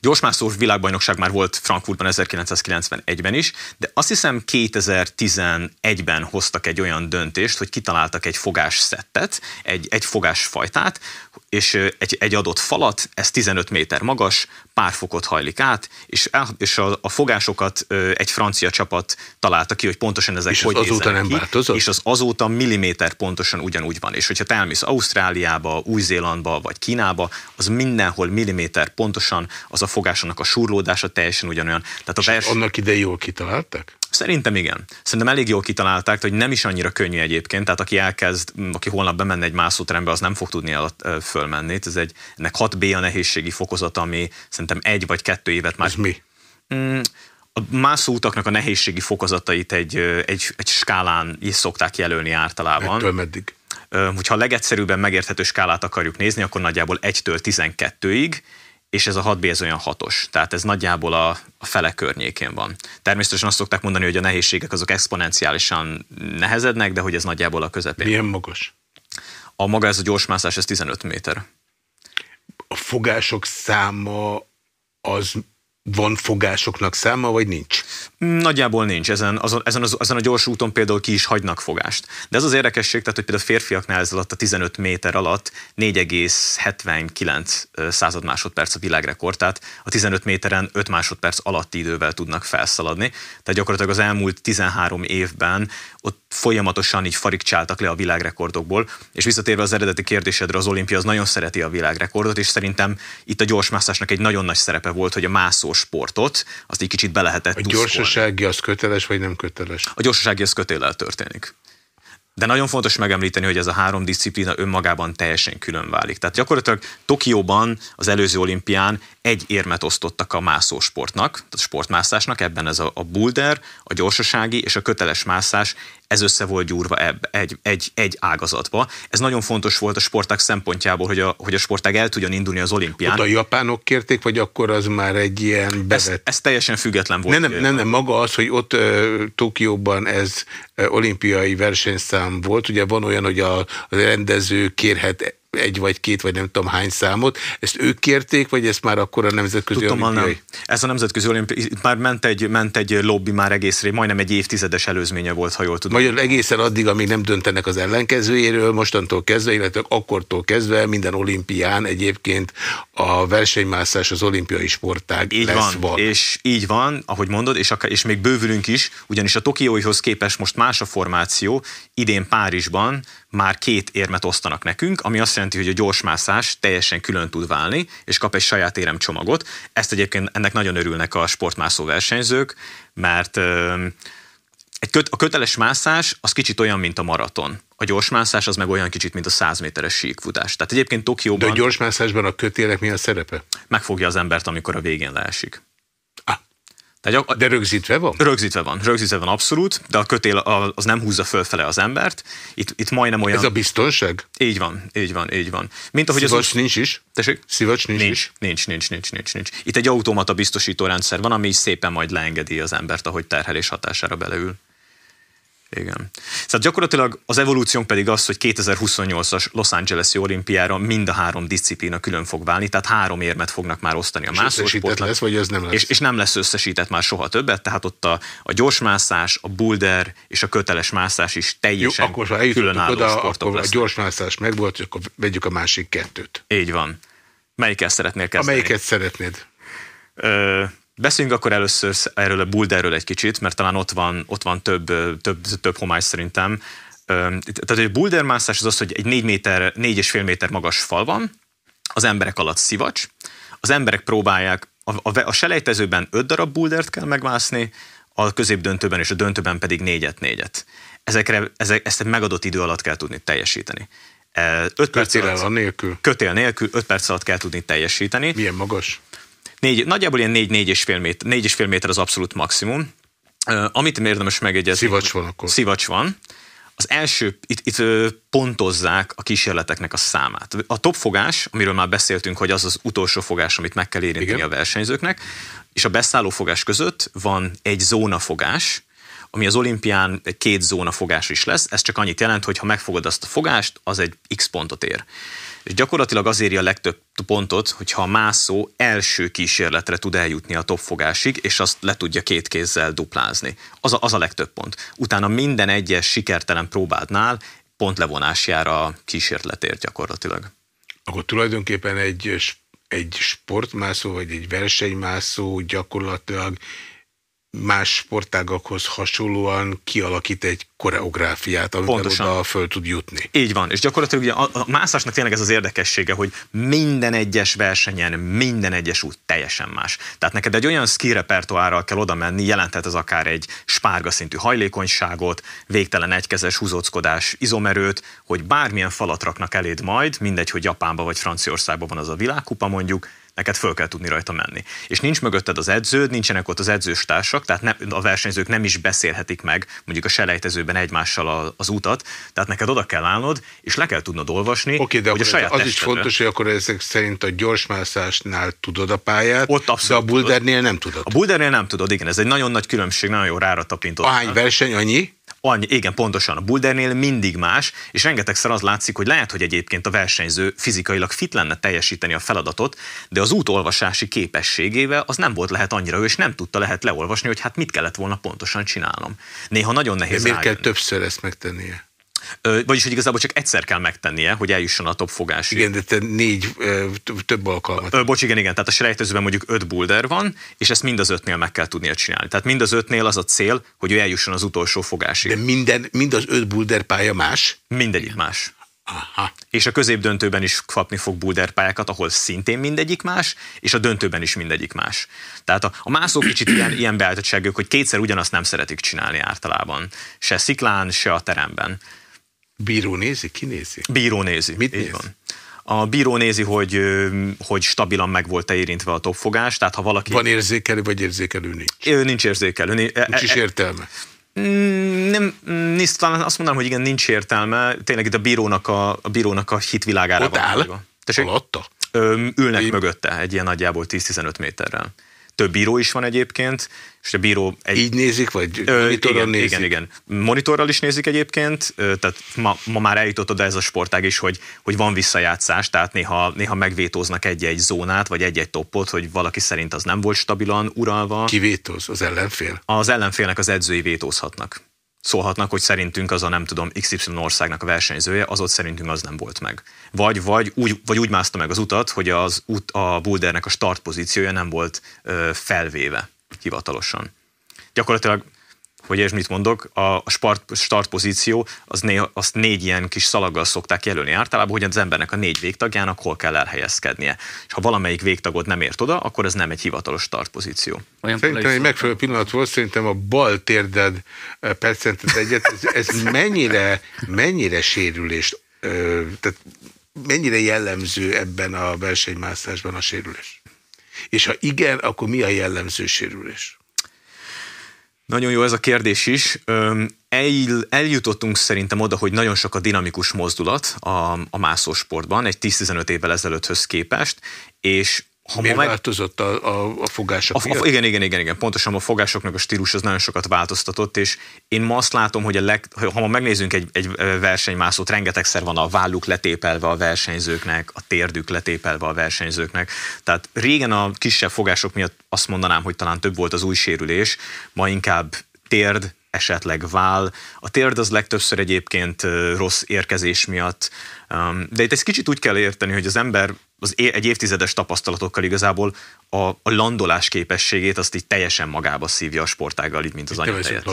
Gyorsmászós világbajnokság már volt Frankfurtban 1991-ben is, de azt hiszem 2011-ben hoztak egy olyan döntést, hogy kitaláltak egy fogás szettet, egy, egy fogásfajtát, és egy, egy adott falat, ez 15 méter magas, pár fokot hajlik át, és, és a, a fogásokat egy francia csapat találta ki, hogy pontosan ezek és hogy az azóta nem ki, változott? És az azóta milliméter pontosan ugyanúgy van. És hogyha te elmész Ausztráliába, Új-Zélandba vagy Kínába, az mindenhol milliméter pontosan az a fogásának a surlódása teljesen ugyanolyan. Tehát a vers... annak idején jól kitalálták? Szerintem igen. Szerintem elég jól kitalálták, hogy nem is annyira könnyű egyébként, tehát aki elkezd, aki holnap bemenne egy mászóterembe, az nem fog tudni el fölmenni. Ez egy, ennek 6B a nehézségi fokozat, ami szerintem egy vagy kettő évet már... Ez mi? Mm, a mászóutaknak a nehézségi fokozatait egy, egy, egy skálán is szokták jelölni általában. Ettől meddig? Hogyha a legegyszerűbben megérthető skálát akarjuk nézni, akkor nagyjából 1-től 12-ig, és ez a 6B ez olyan hatos, tehát ez nagyjából a, a fele környékén van. Természetesen azt szokták mondani, hogy a nehézségek azok exponenciálisan nehezednek, de hogy ez nagyjából a közepén. Milyen magas? A maga ez a gyorsmászás, ez 15 méter. A fogások száma az van fogásoknak száma, vagy nincs? Nagyjából nincs. Ezen, azon, ezen, az, ezen a gyors úton például ki is hagynak fogást. De ez az érdekesség, tehát, hogy például a férfiaknál ez alatt a 15 méter alatt 4,79 század másodperc a világrekord, tehát a 15 méteren 5 másodperc alatti idővel tudnak felszaladni. Tehát gyakorlatilag az elmúlt 13 évben ott folyamatosan így farigcsáltak le a világrekordokból, és visszatérve az eredeti kérdésedre, az olimpia az nagyon szereti a világrekordot, és szerintem itt a gyorsmászásnak egy nagyon nagy szerepe volt, hogy a mászó sportot azt egy kicsit be lehetett A gyorsasági az köteles, vagy nem köteles? A gyorsasági az kötéllel történik. De nagyon fontos megemlíteni, hogy ez a három disziplína önmagában teljesen külön válik. Tehát gyakorlatilag Tokióban az előző olimpián egy érmet osztottak a mászósportnak, tehát a sportmászásnak, ebben ez a, a boulder, a gyorsasági és a köteles mászás, ez össze volt gyúrva ebb, egy, egy, egy ágazatba. Ez nagyon fontos volt a sportág szempontjából, hogy a, hogy a sportág el tudjon indulni az olimpián. Ott a japánok kérték, vagy akkor az már egy ilyen bevet? Ez, ez teljesen független volt. Nem, nem, nem, nem maga az, hogy ott uh, Tokióban ez uh, olimpiai versenyszám volt. Ugye van olyan, hogy a, a rendező kérhet egy vagy két, vagy nem tudom hány számot. Ezt ők kérték, vagy ezt már akkor a Nemzetközi Tudom, Olimpiai? Nem. Ez a Nemzetközi Olimpiai, már ment egy, ment egy lobby már egész ré, majdnem egy évtizedes előzménye volt, ha jól tudom. Magyar egészen addig, amíg nem döntenek az ellenkezőjéről, mostantól kezdve, illetve akkortól kezdve minden olimpián egyébként a versenymászás az olimpiai sportág így lesz van, van. És így van, ahogy mondod, és, akár, és még bővülünk is, ugyanis a Tokióihoz képest most más a formáció, idén Párizsban már két érmet osztanak nekünk, ami azt jelenti, hogy a gyorsmászás teljesen külön tud válni, és kap egy saját éremcsomagot. Ezt egyébként ennek nagyon örülnek a sportmászó versenyzők, mert egy köt, a köteles mászás az kicsit olyan, mint a maraton. A gyorsmászás az meg olyan kicsit, mint a 100 méteres síkfutás. Tehát egyébként Tokióban... De a gyorsmászásban a kötélek mi a szerepe? Megfogja az embert, amikor a végén leesik. De rögzítve van? Rögzítve van, rögzítve van abszolút, de a kötél az nem húzza fölfele az embert. Itt, itt majdnem olyan... Ez a biztonság? Így van, így van, így van. Mint ahogy Szivacs az... nincs is? Tessék? Szivacs nincs, nincs is? Nincs, nincs, nincs, nincs, nincs. Itt egy automata biztosító rendszer van, ami szépen majd leengedi az embert, ahogy terhelés hatására beleül. Igen. Szóval gyakorlatilag az evolúciónk pedig az, hogy 2028-as Los Angeles-i olimpiára mind a három disziplína külön fog válni, tehát három érmet fognak már osztani a mászósportnak. lesz, vagy ez nem lesz? És, és nem lesz összesített már soha többet, tehát ott a, a gyorsmászás, a boulder és a köteles mászás is teljesen Jó, akkor, ha különálló oda, akkor lesznek. a gyorsmászás megvolt, akkor vegyük a másik kettőt. Így van. Melyikkel szeretnél kezdeni? Amelyiket szeretnéd? Ö, Beszéljünk akkor először erről a Boulderről egy kicsit, mert talán ott van, ott van több, több, több homály szerintem. Tehát egy boulder mászás az az, hogy egy 4 méter, 4,5 méter magas fal van, az emberek alatt szivacs, az emberek próbálják, a, a, a selejtezőben 5 darab bouldert kell megmászni, a középdöntőben és a döntőben pedig négyet négyet. Ezekre, ezek, ezt egy megadott idő alatt kell tudni teljesíteni. 5 perc alatt, nélkül? Kötél nélkül 5 perc alatt kell tudni teljesíteni. Milyen magas? Négy, nagyjából ilyen 4-4,5 méter, 4,5 méter az abszolút maximum. Amit érdemes megegyezni. Szivacs van akkor. Szivacs van. Az első, itt, itt pontozzák a kísérleteknek a számát. A topfogás, amiről már beszéltünk, hogy az az utolsó fogás, amit meg kell érinteni Igen. a versenyzőknek, és a beszálló fogás között van egy zónafogás, ami az olimpián két zónafogás is lesz. Ez csak annyit jelent, hogy ha megfogod azt a fogást, az egy x pontot ér és gyakorlatilag az éri a legtöbb pontot, hogyha a mászó első kísérletre tud eljutni a topfogásig, és azt le tudja két kézzel duplázni. Az a, az a legtöbb pont. Utána minden egyes sikertelen próbádnál pontlevonás jár a kísérletért gyakorlatilag. Akkor tulajdonképpen egy, egy sportmászó, vagy egy versenymászó gyakorlatilag más sportágakhoz hasonlóan kialakít egy koreográfiát, amivel Pontosan. oda föl tud jutni. Így van, és gyakorlatilag ugye a, a mászásnak tényleg ez az érdekessége, hogy minden egyes versenyen, minden egyes út teljesen más. Tehát neked egy olyan ski repertoárral kell oda menni, jelenthet ez akár egy spárga szintű hajlékonyságot, végtelen egykezes húzóckodás, izomerőt, hogy bármilyen falat raknak eléd majd, mindegy, hogy Japánban vagy Franciaországban van az a világkupa mondjuk, neked föl kell tudni rajta menni. És nincs mögötted az edződ, nincsenek ott az edzős társak, tehát ne, a versenyzők nem is beszélhetik meg mondjuk a selejtezőben egymással az utat, tehát neked oda kell állnod, és le kell tudnod olvasni, Oké, de hogy a saját az is fontos, hogy akkor ezek szerint a gyorsmászásnál tudod a pályát, ott de a bouldernél nem tudod. A bouldernél nem tudod, igen, ez egy nagyon nagy különbség, nagyon jó rára tapintott. Ahány verseny, annyi? Annyi, igen, pontosan. A bouldernél mindig más, és rengetegszer az látszik, hogy lehet, hogy egyébként a versenyző fizikailag fit lenne teljesíteni a feladatot, de az útolvasási képességével az nem volt lehet annyira, ő és nem tudta lehet leolvasni, hogy hát mit kellett volna pontosan csinálnom. Néha nagyon nehéz. De miért rájönni. kell többször ezt megtennie? Vagyis, hogy igazából csak egyszer kell megtennie, hogy eljusson a top fogásig. Igen, de te négy, több alkalmat. Bocs, igen, igen, tehát a selejtezőben mondjuk öt boulder van, és ezt mind az ötnél meg kell tudnia csinálni. Tehát mind az ötnél az a cél, hogy ő eljusson az utolsó fogásig. De minden, mind az öt boulder pálya más? Mindegyik más. Aha. És a középdöntőben is kapni fog boulder pályákat, ahol szintén mindegyik más, és a döntőben is mindegyik más. Tehát a, a mászók kicsit ilyen, ilyen beállítottságok, hogy kétszer ugyanazt nem szeretik csinálni általában. Se sziklán, se a teremben. Bíró nézi? Ki nézi? Bíró nézi. Mit néz? Van. A bíró nézi, hogy, hogy stabilan meg volt-e érintve a topfogás, tehát ha valaki... Van érzékelő, vagy érzékelő nincs? Nincs érzékelő. Nincs e, is e- értelme. Mm, nem, nincs, talán azt mondanám, hogy igen, nincs értelme. Tényleg itt a bírónak a, a, bírónak a hitvilágára Ott van. áll? Alatta? Ülnek Én... mögötte egy ilyen nagyjából 10-15 méterrel több bíró is van egyébként, és a bíró... Egy, Így nézik, vagy monitorral igen, nézik? Igen, igen. Monitorral is nézik egyébként, tehát ma, ma már eljutott oda ez a sportág is, hogy, hogy van visszajátszás, tehát néha, néha megvétóznak egy-egy zónát, vagy egy-egy toppot, hogy valaki szerint az nem volt stabilan uralva. Ki vétóz? Az ellenfél? Az ellenfélnek az edzői vétózhatnak szólhatnak, hogy szerintünk az a nem tudom XY országnak a versenyzője, az ott szerintünk az nem volt meg. Vagy, vagy, úgy, vagy úgy mászta meg az utat, hogy az út, a bouldernek a start pozíciója nem volt ö, felvéve hivatalosan. Gyakorlatilag hogy és mit mondok, a start, start pozíció, az néha, azt négy ilyen kis szalaggal szokták jelölni általában, hogy az embernek a négy végtagjának hol kell elhelyezkednie. És ha valamelyik végtagod nem ért oda, akkor ez nem egy hivatalos start pozíció. Olyan szerintem egy megfelelő pillanat volt, szerintem a bal térded eh, percentet egyet, ez, ez mennyire, mennyire sérülést, tehát mennyire jellemző ebben a versenymászásban a sérülés? És ha igen, akkor mi a jellemző sérülés? Nagyon jó ez a kérdés is. El, eljutottunk szerintem oda, hogy nagyon sok a dinamikus mozdulat a, a mászósportban, egy 10-15 évvel ezelőtthöz képest, és ha Miért meg... változott a, a, a fogások a, a, Igen, igen, igen, igen. Pontosan a fogásoknak a stílus az nagyon sokat változtatott, és én ma azt látom, hogy a leg, ha ma megnézzünk egy, egy versenymászót, rengetegszer van a válluk letépelve a versenyzőknek, a térdük letépelve a versenyzőknek. Tehát régen a kisebb fogások miatt azt mondanám, hogy talán több volt az új sérülés, ma inkább térd, esetleg vál. A térd az legtöbbször egyébként rossz érkezés miatt, de itt egy kicsit úgy kell érteni, hogy az ember az egy évtizedes tapasztalatokkal igazából a, a landolás képességét azt így teljesen magába szívja a sportággal, így mint az anyatejet.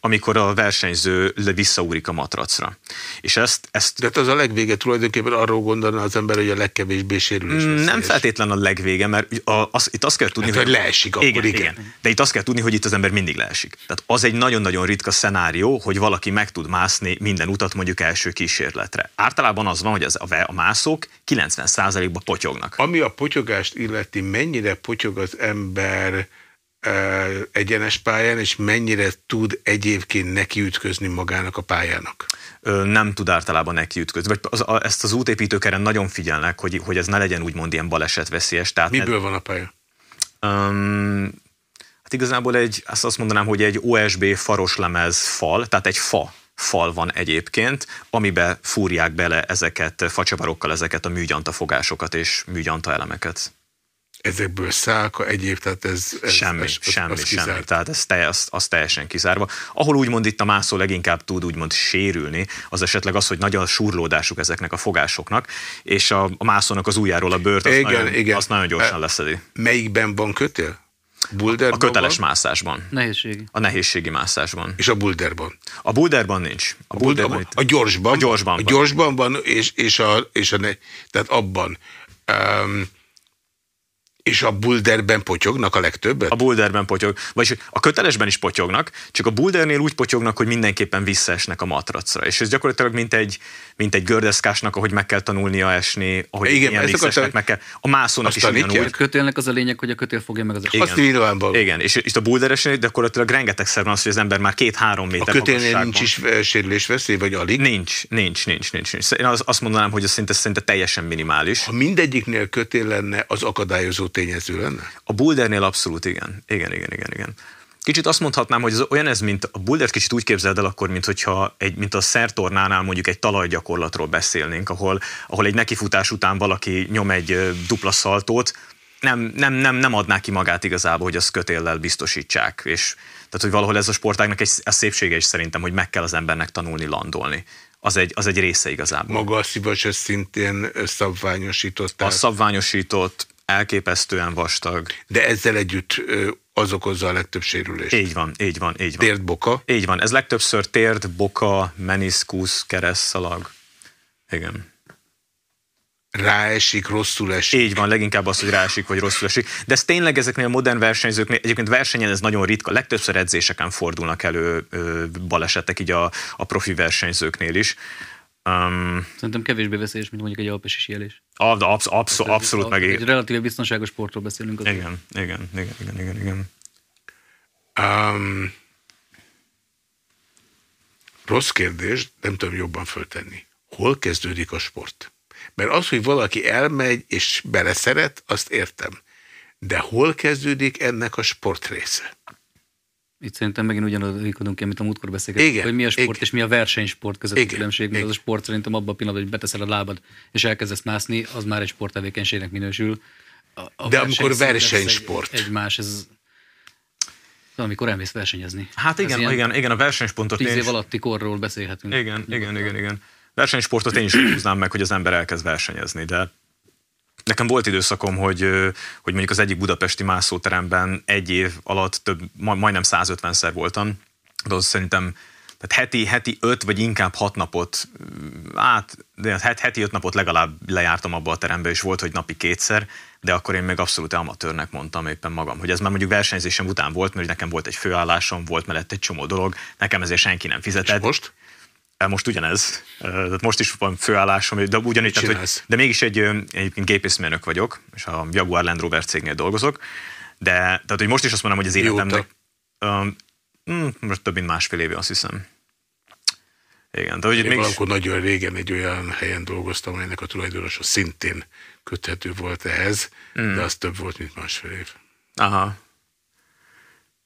Amikor a versenyző visszaúrik a matracra. És ezt, ezt... De hát az a legvége tulajdonképpen arról gondolna az ember, hogy a legkevésbé sérülés. Mm, nem feltétlen a legvége, mert a, az, itt azt kell tudni, hát, hogy, hogy leesik akkor, igen, igen. igen. De itt azt kell tudni, hogy itt az ember mindig leesik. Tehát az egy nagyon-nagyon ritka szenárió, hogy valaki meg tud mászni minden utat mondjuk első kísérletre. Általában az van, hogy az, a, a mászók 90%-ban potyognak. Ami a potyogást illeti, mennyire potyog az ember egyenes pályán, és mennyire tud egyébként nekiütközni magának a pályának? Nem tud általában nekiütközni. Vagy az, a, ezt az útépítőkeren nagyon figyelnek, hogy, hogy ez ne legyen úgymond ilyen balesetveszélyes. Tehát Miből ne, van a pálya? Um, hát igazából egy, azt, azt mondanám, hogy egy OSB faros lemez fal, tehát egy fa fal van egyébként, amibe fúrják bele ezeket facsavarokkal ezeket a műgyanta fogásokat és műgyanta elemeket. Ezekből szálka egyéb, tehát ez... ez semmi, ez, ez, semmi, az semmi. Tehát ez te, az, az teljesen kizárva. Ahol úgymond itt a mászó leginkább tud úgymond sérülni, az esetleg az, hogy nagy a surlódásuk ezeknek a fogásoknak, és a, a mászónak az ujjáról a bőrt, azt, igen, nagyon, igen. azt nagyon gyorsan leszedi. Melyikben van kötél? Bulderban A köteles van? mászásban. Nehézségi. A nehézségi mászásban. És a bulderban? A bulderban nincs. A, a, bulderban, a, a gyorsban? A gyorsban. A gyorsban van, és, és, a, és a, tehát abban. Um, és a boulderben potyognak a legtöbbet? A boulderben potyog. Vagyis a kötelesben is potyognak, csak a bouldernél úgy potyognak, hogy mindenképpen visszaesnek a matracra. És ez gyakorlatilag mint egy, mint egy gördeszkásnak, ahogy meg kell tanulnia esni, ahogy Igen, ilyen visszaesnek, meg kell. A mászónak is ugyanúgy. A kötélnek az a lényeg, hogy a kötél fogja meg az eset. Azt nyilvánvaló. Igen, és itt a boulderesnél gyakorlatilag rengetegszer van az, hogy az ember már két-három méter A kötélnél nincs is sérülés veszély, vagy alig? Nincs, nincs, nincs, nincs. nincs. Én azt mondanám, hogy ez szinte, szinte teljesen minimális. Ha mindegyiknél kötél lenne, az akadályozó tényező lenne? A bouldernél abszolút igen. Igen, igen, igen, igen. Kicsit azt mondhatnám, hogy ez olyan ez, mint a bouldert kicsit úgy képzeld el akkor, mint, hogyha egy, mint a szertornánál mondjuk egy talajgyakorlatról beszélnénk, ahol, ahol egy nekifutás után valaki nyom egy dupla szaltót, nem, nem, nem, nem adná ki magát igazából, hogy azt kötéllel biztosítsák. És, tehát, hogy valahol ez a sportágnak egy a szépsége is szerintem, hogy meg kell az embernek tanulni landolni. Az egy, az egy része igazából. Maga a szivas szintén szabványosított. A szabványosított, elképesztően vastag. De ezzel együtt az okozza a legtöbb sérülést. Így van, így van, így van. Térd, boka? Így van, ez legtöbbször térd, boka, meniszkusz, keresztszalag. Igen ráesik, rosszul esik. Így van, leginkább az, hogy ráesik, vagy rosszul esik. De ez tényleg ezeknél a modern versenyzőknél, egyébként versenyen ez nagyon ritka, legtöbbször edzéseken fordulnak elő ö, balesetek így a, a profi versenyzőknél is. Um, Szerintem kevésbé veszélyes, mint mondjuk egy alpesi síelés. Absz, absz, absz, abszolút meg. Egy relatíve biztonságos sportról beszélünk. Azért. Igen, igen, igen, igen, igen, igen. Um, rossz kérdés, nem tudom jobban föltenni. Hol kezdődik a sport? Mert az, hogy valaki elmegy és beleszeret, azt értem. De hol kezdődik ennek a sport része? Itt szerintem megint ugyanaz ki, amit a múltkor beszélgettünk, hogy mi a sport igen. és mi a versenysport között a különbség. Mert az a sport szerintem abban a pillanatban, hogy beteszed a lábad és elkezdesz mászni, az már egy sporttevékenységnek minősül. A, a De amikor versenysport. Egy, egymás, ez amikor elmész versenyezni. Hát igen, igen, igen, a versenysportot. Tíz év alatti korról beszélhetünk. Igen, igen, igen, igen versenysportot én is húznám meg, hogy az ember elkezd versenyezni, de Nekem volt időszakom, hogy, hogy mondjuk az egyik budapesti mászóteremben egy év alatt több, majdnem 150-szer voltam, de az szerintem tehát heti, heti öt, vagy inkább hat napot, át, de hát heti öt napot legalább lejártam abba a terembe, és volt, hogy napi kétszer, de akkor én még abszolút amatőrnek mondtam éppen magam, hogy ez már mondjuk versenyzésem után volt, mert nekem volt egy főállásom, volt mellett egy csomó dolog, nekem ezért senki nem fizetett. És most? Most ugyanez, tehát most is van főállásom, de ugyanígy, tehát, hogy, de mégis egy egyébként gépészmérnök vagyok, és a Jaguar Land Rover cégnél dolgozok, de tehát, hogy most is azt mondom, hogy az életemnek um, most több mint másfél éve, azt hiszem. Igen, de hogy Én mégis... valakor nagyon régen egy olyan helyen dolgoztam, amelynek a tulajdonosa szintén köthető volt ehhez, mm. de az több volt, mint másfél év. Aha.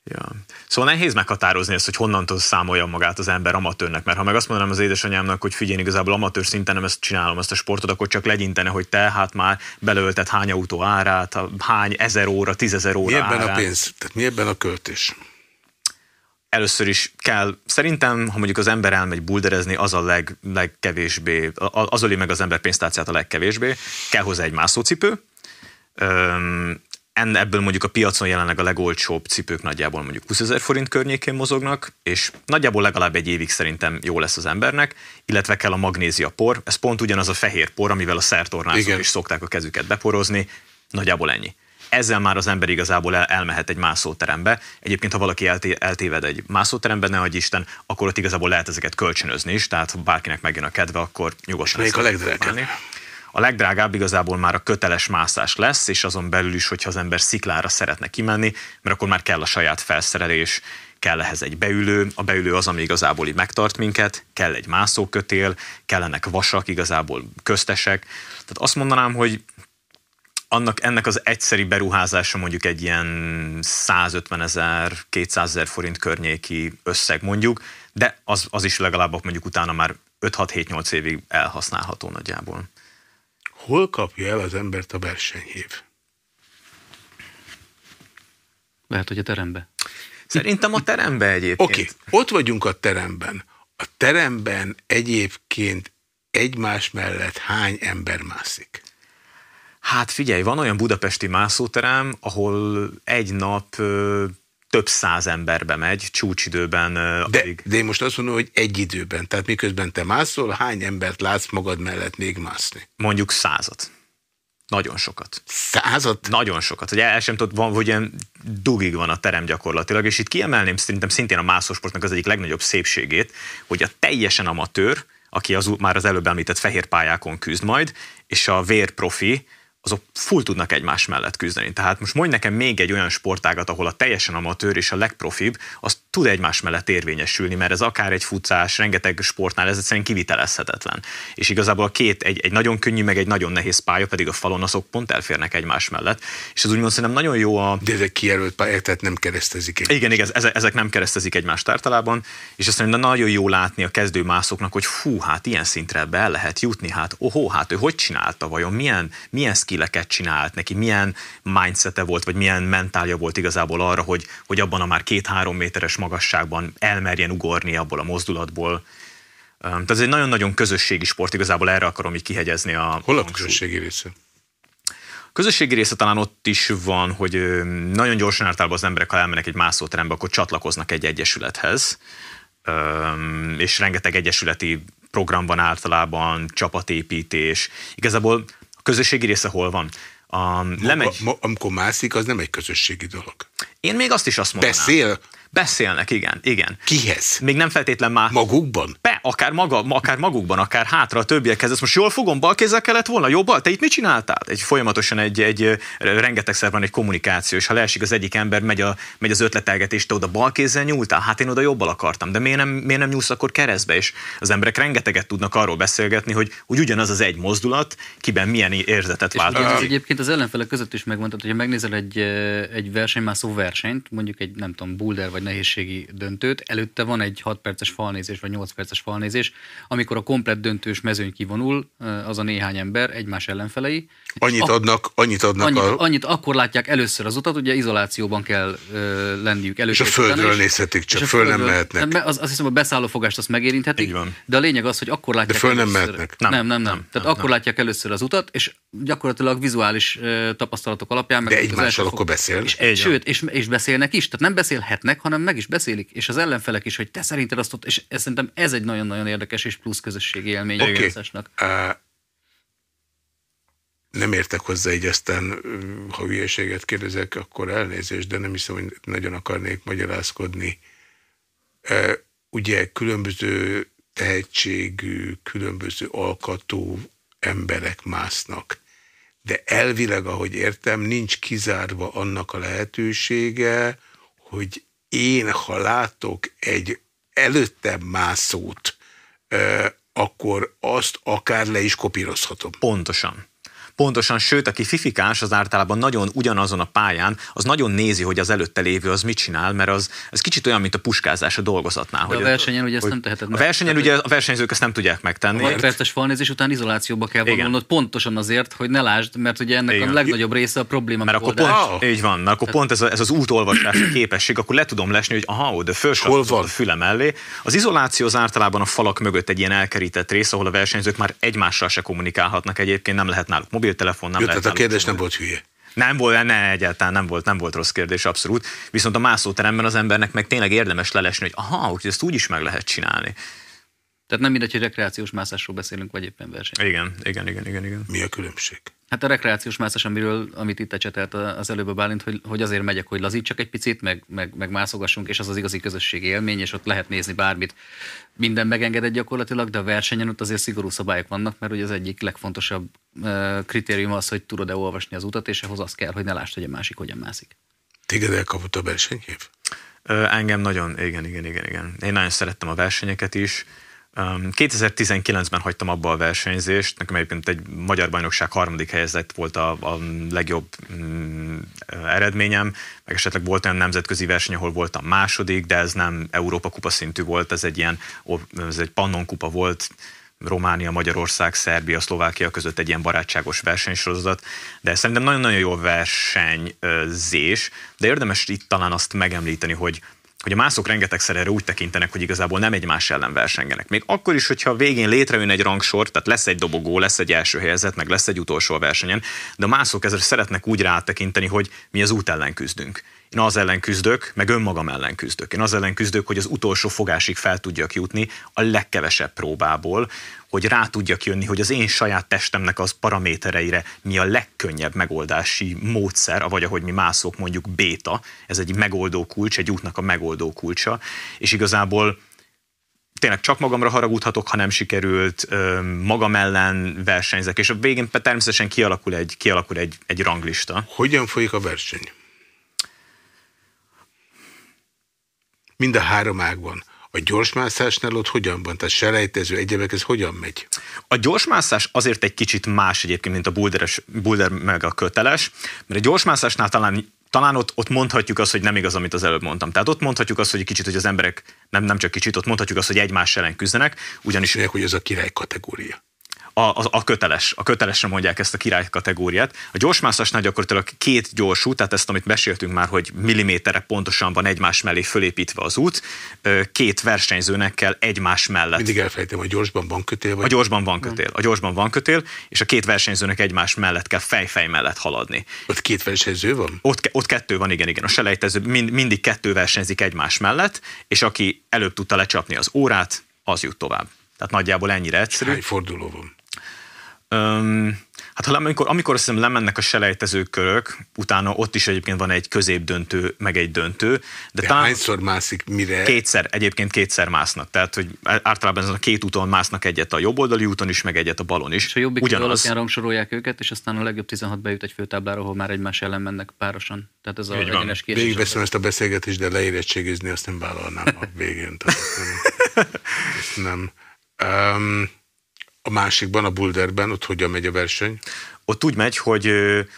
Ja. Szóval nehéz meghatározni ezt, hogy honnantól számolja magát az ember amatőrnek, mert ha meg azt mondanám az édesanyámnak, hogy figyelj, igazából amatőr szinten nem ezt csinálom, ezt a sportot, akkor csak legyintene, hogy te hát már belöltet hány autó árát, hány ezer óra, tízezer óra Mi ebben árát. a pénz? Tehát mi ebben a költés? Először is kell, szerintem, ha mondjuk az ember elmegy bulderezni, az a leg, legkevésbé, az öli meg az ember pénztárcát a legkevésbé, kell hozzá egy mászócipő, en, ebből mondjuk a piacon jelenleg a legolcsóbb cipők nagyjából mondjuk 20 ezer forint környékén mozognak, és nagyjából legalább egy évig szerintem jó lesz az embernek, illetve kell a magnézia por, ez pont ugyanaz a fehér por, amivel a szertornázók is szokták a kezüket beporozni, nagyjából ennyi. Ezzel már az ember igazából el, elmehet egy mászóterembe. Egyébként, ha valaki elté, eltéved egy mászóterembe, ne Isten, akkor ott igazából lehet ezeket kölcsönözni is, tehát ha bárkinek megjön a kedve, akkor nyugodtan. Még a legdrágább. A legdrágább igazából már a köteles mászás lesz, és azon belül is, hogyha az ember sziklára szeretne kimenni, mert akkor már kell a saját felszerelés, kell ehhez egy beülő, a beülő az, ami igazából így megtart minket, kell egy mászókötél, kellenek vasak, igazából köztesek. Tehát azt mondanám, hogy annak, ennek az egyszeri beruházása mondjuk egy ilyen 150 ezer, 200 ezer forint környéki összeg mondjuk, de az, az is legalább mondjuk utána már 5-6-7-8 évig elhasználható nagyjából. Hol kapja el az embert a versenyhív? Lehet, hogy a terembe. Szerintem a terembe egyébként. Oké, okay. ott vagyunk a teremben. A teremben egyébként egymás mellett hány ember mászik? Hát figyelj, van olyan budapesti mászóterem, ahol egy nap több száz emberbe megy csúcsidőben. De, alig... de én most azt mondom, hogy egy időben, tehát miközben te mászol, hány embert látsz magad mellett még mászni? Mondjuk százat. Nagyon sokat. Százat? Nagyon sokat. Hogy el sem tudod, van, hogy ilyen dugig van a terem gyakorlatilag, és itt kiemelném szerintem szintén a mászósportnak az egyik legnagyobb szépségét, hogy a teljesen amatőr, aki az, már az előbb említett fehér pályákon küzd majd, és a vérprofi, azok full tudnak egymás mellett küzdeni. Tehát most mondj nekem még egy olyan sportágat, ahol a teljesen amatőr és a legprofibb, az tud egymás mellett érvényesülni, mert ez akár egy futás, rengeteg sportnál ez egyszerűen kivitelezhetetlen. És igazából a két, egy, egy nagyon könnyű, meg egy nagyon nehéz pálya, pedig a falon azok pont elférnek egymás mellett. És ez úgymond szerintem nagyon jó a... De ezek kijelölt pályák, tehát nem keresztezik egymást. Igen, igen, ezek, nem keresztezik egymást általában, és azt szerintem nagyon jó látni a kezdőmászoknak, hogy fú, hát ilyen szintre be lehet jutni, hát ohó, hát ő hogy csinálta vajon, milyen, milyen skilleket csinált neki, milyen mindsete volt, vagy milyen mentálja volt igazából arra, hogy, hogy abban a már két-három méteres magasságban elmerjen ugorni abból a mozdulatból. Tehát ez egy nagyon-nagyon közösségi sport, igazából erre akarom így kihegyezni a Hol a közösségi része? Közösségi része talán ott is van, hogy nagyon gyorsan általában az emberek, ha elmennek egy mászóterembe, akkor csatlakoznak egy egyesülethez, és rengeteg egyesületi program van általában, csapatépítés. Igazából közösségi része hol van? A, lemegy... Ma, amikor mászik, az nem egy közösségi dolog. Én még azt is azt mondanám. Beszél? Beszélnek, igen, igen. Kihez? Még nem feltétlen már. Magukban? Be, akár, maga, akár magukban, akár hátra a többiekhez. Ezt most jól fogom, bal kézzel kellett volna, jobbal? Te itt mit csináltál? Egy folyamatosan egy, egy rengetegszer van egy kommunikáció, és ha leesik az egyik ember, megy, a, megy az ötletelgetés, te oda bal kézzel nyúltál, hát én oda jobbal akartam, de miért nem, miért nem nyúlsz akkor keresztbe? És az emberek rengeteget tudnak arról beszélgetni, hogy, hogy ugyanaz az egy mozdulat, kiben milyen érzetet vált. Ez egyébként az ellenfelek között is megmondta, hogy ha megnézel egy, egy versenymászó versenyt, mondjuk egy nem tudom, boulder vagy nehézségi döntőt, előtte van egy 6 perces falnézés vagy 8 perces falnézés, amikor a komplet döntős mezőny kivonul, az a néhány ember, egymás ellenfelei. Annyit ak- adnak, annyit adnak annyit, a... annyit akkor látják először az utat, ugye izolációban kell ö, lenniük először. És a földről nézhetik, csak föl földről, nem mehetnek. Az, azt hiszem a beszállófogást azt megérinthetik, de a lényeg az, hogy akkor látják De föl nem először, mehetnek. Nem, nem, nem. nem. nem Tehát nem, akkor nem. látják először az utat, és gyakorlatilag vizuális uh, tapasztalatok alapján. Meg de egymással akkor beszélnek. És, sőt, és, és beszélnek is, tehát nem beszélhetnek, hanem meg is beszélik, és az ellenfelek is, hogy te szerinted azt ott, és ez, szerintem ez egy nagyon-nagyon érdekes és plusz közösségi élmény okay. a nem értek hozzá, így aztán, ha hülyeséget kérdezek, akkor elnézést, de nem hiszem, hogy nagyon akarnék magyarázkodni. Ugye különböző tehetségű, különböző alkatú emberek másznak. De elvileg, ahogy értem, nincs kizárva annak a lehetősége, hogy én, ha látok egy előttem mászót, akkor azt akár le is kopírozhatom. Pontosan. Pontosan, sőt, aki fifikás, az általában nagyon ugyanazon a pályán, az nagyon nézi, hogy az előtte lévő az mit csinál, mert az, az kicsit olyan, mint a puskázás a dolgozatnál. De hogy a versenyen ugye ezt nem teheted A versenyen ugye a versenyzők ezt nem tudják megtenni. A perces falnézés után izolációba kell vonulnod pontosan azért, hogy ne lásd, mert ugye ennek Igen. a legnagyobb része a probléma mert akkor pont, oh. Így van, mert akkor pont ez, a, ez az útolvasási (clears throat) képesség, akkor le tudom lesni, hogy aha, de fölsatszol a füle mellé. Az izoláció az általában a falak mögött egy ilyen elkerített rész, ahol a versenyzők már egymással se kommunikálhatnak egyébként, nem lehet náluk mobil mobiltelefon nem Jó, lehet. Tehát a kérdés nem volt hülye. Nem volt, ne, egyáltalán nem volt, nem volt rossz kérdés, abszolút. Viszont a mászóteremben az embernek meg tényleg érdemes lelesni, hogy aha, úgyhogy ezt úgy is meg lehet csinálni. Tehát nem mindegy, hogy rekreációs mászásról beszélünk, vagy éppen verseny. Igen, igen, igen, igen, igen. Mi a különbség? Hát a rekreációs mászás, amiről, amit itt ecsetelt az előbb a Bálint, hogy, hogy azért megyek, hogy lazítsak egy picit, meg, meg, meg mászogassunk, és az az igazi közösségi élmény, és ott lehet nézni bármit. Minden megengedett gyakorlatilag, de a versenyen ott azért szigorú szabályok vannak, mert ugye az egyik legfontosabb uh, kritérium az, hogy tudod-e olvasni az utat, és ahhoz az kell, hogy ne lásd, hogy a másik hogyan mászik. Téged elkapott a versenyhív? Engem nagyon, igen, igen, igen, igen. Én nagyon szerettem a versenyeket is 2019-ben hagytam abba a versenyzést, nekem egyébként egy magyar bajnokság harmadik helyzet volt a, a legjobb mm, eredményem, meg esetleg volt olyan nemzetközi verseny, ahol voltam második, de ez nem Európa kupa szintű volt, ez egy ilyen, ez egy pannon kupa volt, Románia, Magyarország, Szerbia, Szlovákia között egy ilyen barátságos versenysorozat, de szerintem nagyon-nagyon jó versenyzés, de érdemes itt talán azt megemlíteni, hogy hogy a mászok rengetegszer erre úgy tekintenek, hogy igazából nem egymás ellen versengenek. Még akkor is, hogyha végén létrejön egy rangsor, tehát lesz egy dobogó, lesz egy első helyzet, meg lesz egy utolsó a versenyen, de a mászok ezzel szeretnek úgy rátekinteni, hogy mi az út ellen küzdünk. Én az ellen küzdök, meg önmagam ellen küzdök. Én az ellen küzdök, hogy az utolsó fogásig fel tudjak jutni a legkevesebb próbából, hogy rá tudjak jönni, hogy az én saját testemnek az paramétereire mi a legkönnyebb megoldási módszer, vagy ahogy mi mászok mondjuk béta, ez egy megoldó kulcs, egy útnak a megoldó kulcsa, és igazából tényleg csak magamra haragudhatok, ha nem sikerült, magam ellen versenyzek, és a végén természetesen kialakul egy, kialakul egy, egy ranglista. Hogyan folyik a verseny? Mind a három ágban. A gyorsmászásnál ott hogyan van? Tehát selejtező egyebek, ez hogyan megy? A gyorsmászás azért egy kicsit más egyébként, mint a boulderes, boulder meg a köteles, mert a gyorsmászásnál talán talán ott, ott mondhatjuk azt, hogy nem igaz, amit az előbb mondtam. Tehát ott mondhatjuk azt, hogy kicsit, hogy az emberek nem, nem csak kicsit, ott mondhatjuk azt, hogy egymás ellen küzdenek, ugyanis... Mondják, hogy ez a király kategória a, a, a köteles, a kötelesre mondják ezt a király kategóriát. A gyorsmászásnál gyakorlatilag két gyorsú, tehát ezt, amit beszéltünk már, hogy milliméterre pontosan van egymás mellé fölépítve az út, két versenyzőnek kell egymás mellett. Mindig elfejtem, hogy gyorsban van kötél? Vagy? A gyorsban van kötél. A gyorsban van kötél, és a két versenyzőnek egymás mellett kell fejfej mellett haladni. Ott két versenyző van? Ott, ott kettő van, igen, igen. A selejtező mind, mindig kettő versenyzik egymás mellett, és aki előbb tudta lecsapni az órát, az jut tovább. Tehát nagyjából ennyire egyszerű. Hány forduló van? Um, hát ha amikor, amikor azt hiszem lemennek a selejtező körök, utána ott is egyébként van egy középdöntő, meg egy döntő. De, de talán hányszor mászik, mire? Kétszer, egyébként kétszer másznak. Tehát, hogy általában ezen a két úton másznak egyet a jobb oldali úton is, meg egyet a balon is. És a jobbik Ugyanaz. alapján rangsorolják őket, és aztán a legjobb 16 bejut egy főtáblára, ahol már egymás ellen mennek párosan. Tehát ez a egyenes késés. Végigveszem ezt a beszélgetést, de leérettségizni azt nem vállalnám a végén. Tehát nem. (laughs) nem. Um, a másikban, a Boulderben, ott hogyan megy a verseny? Ott úgy megy, hogy,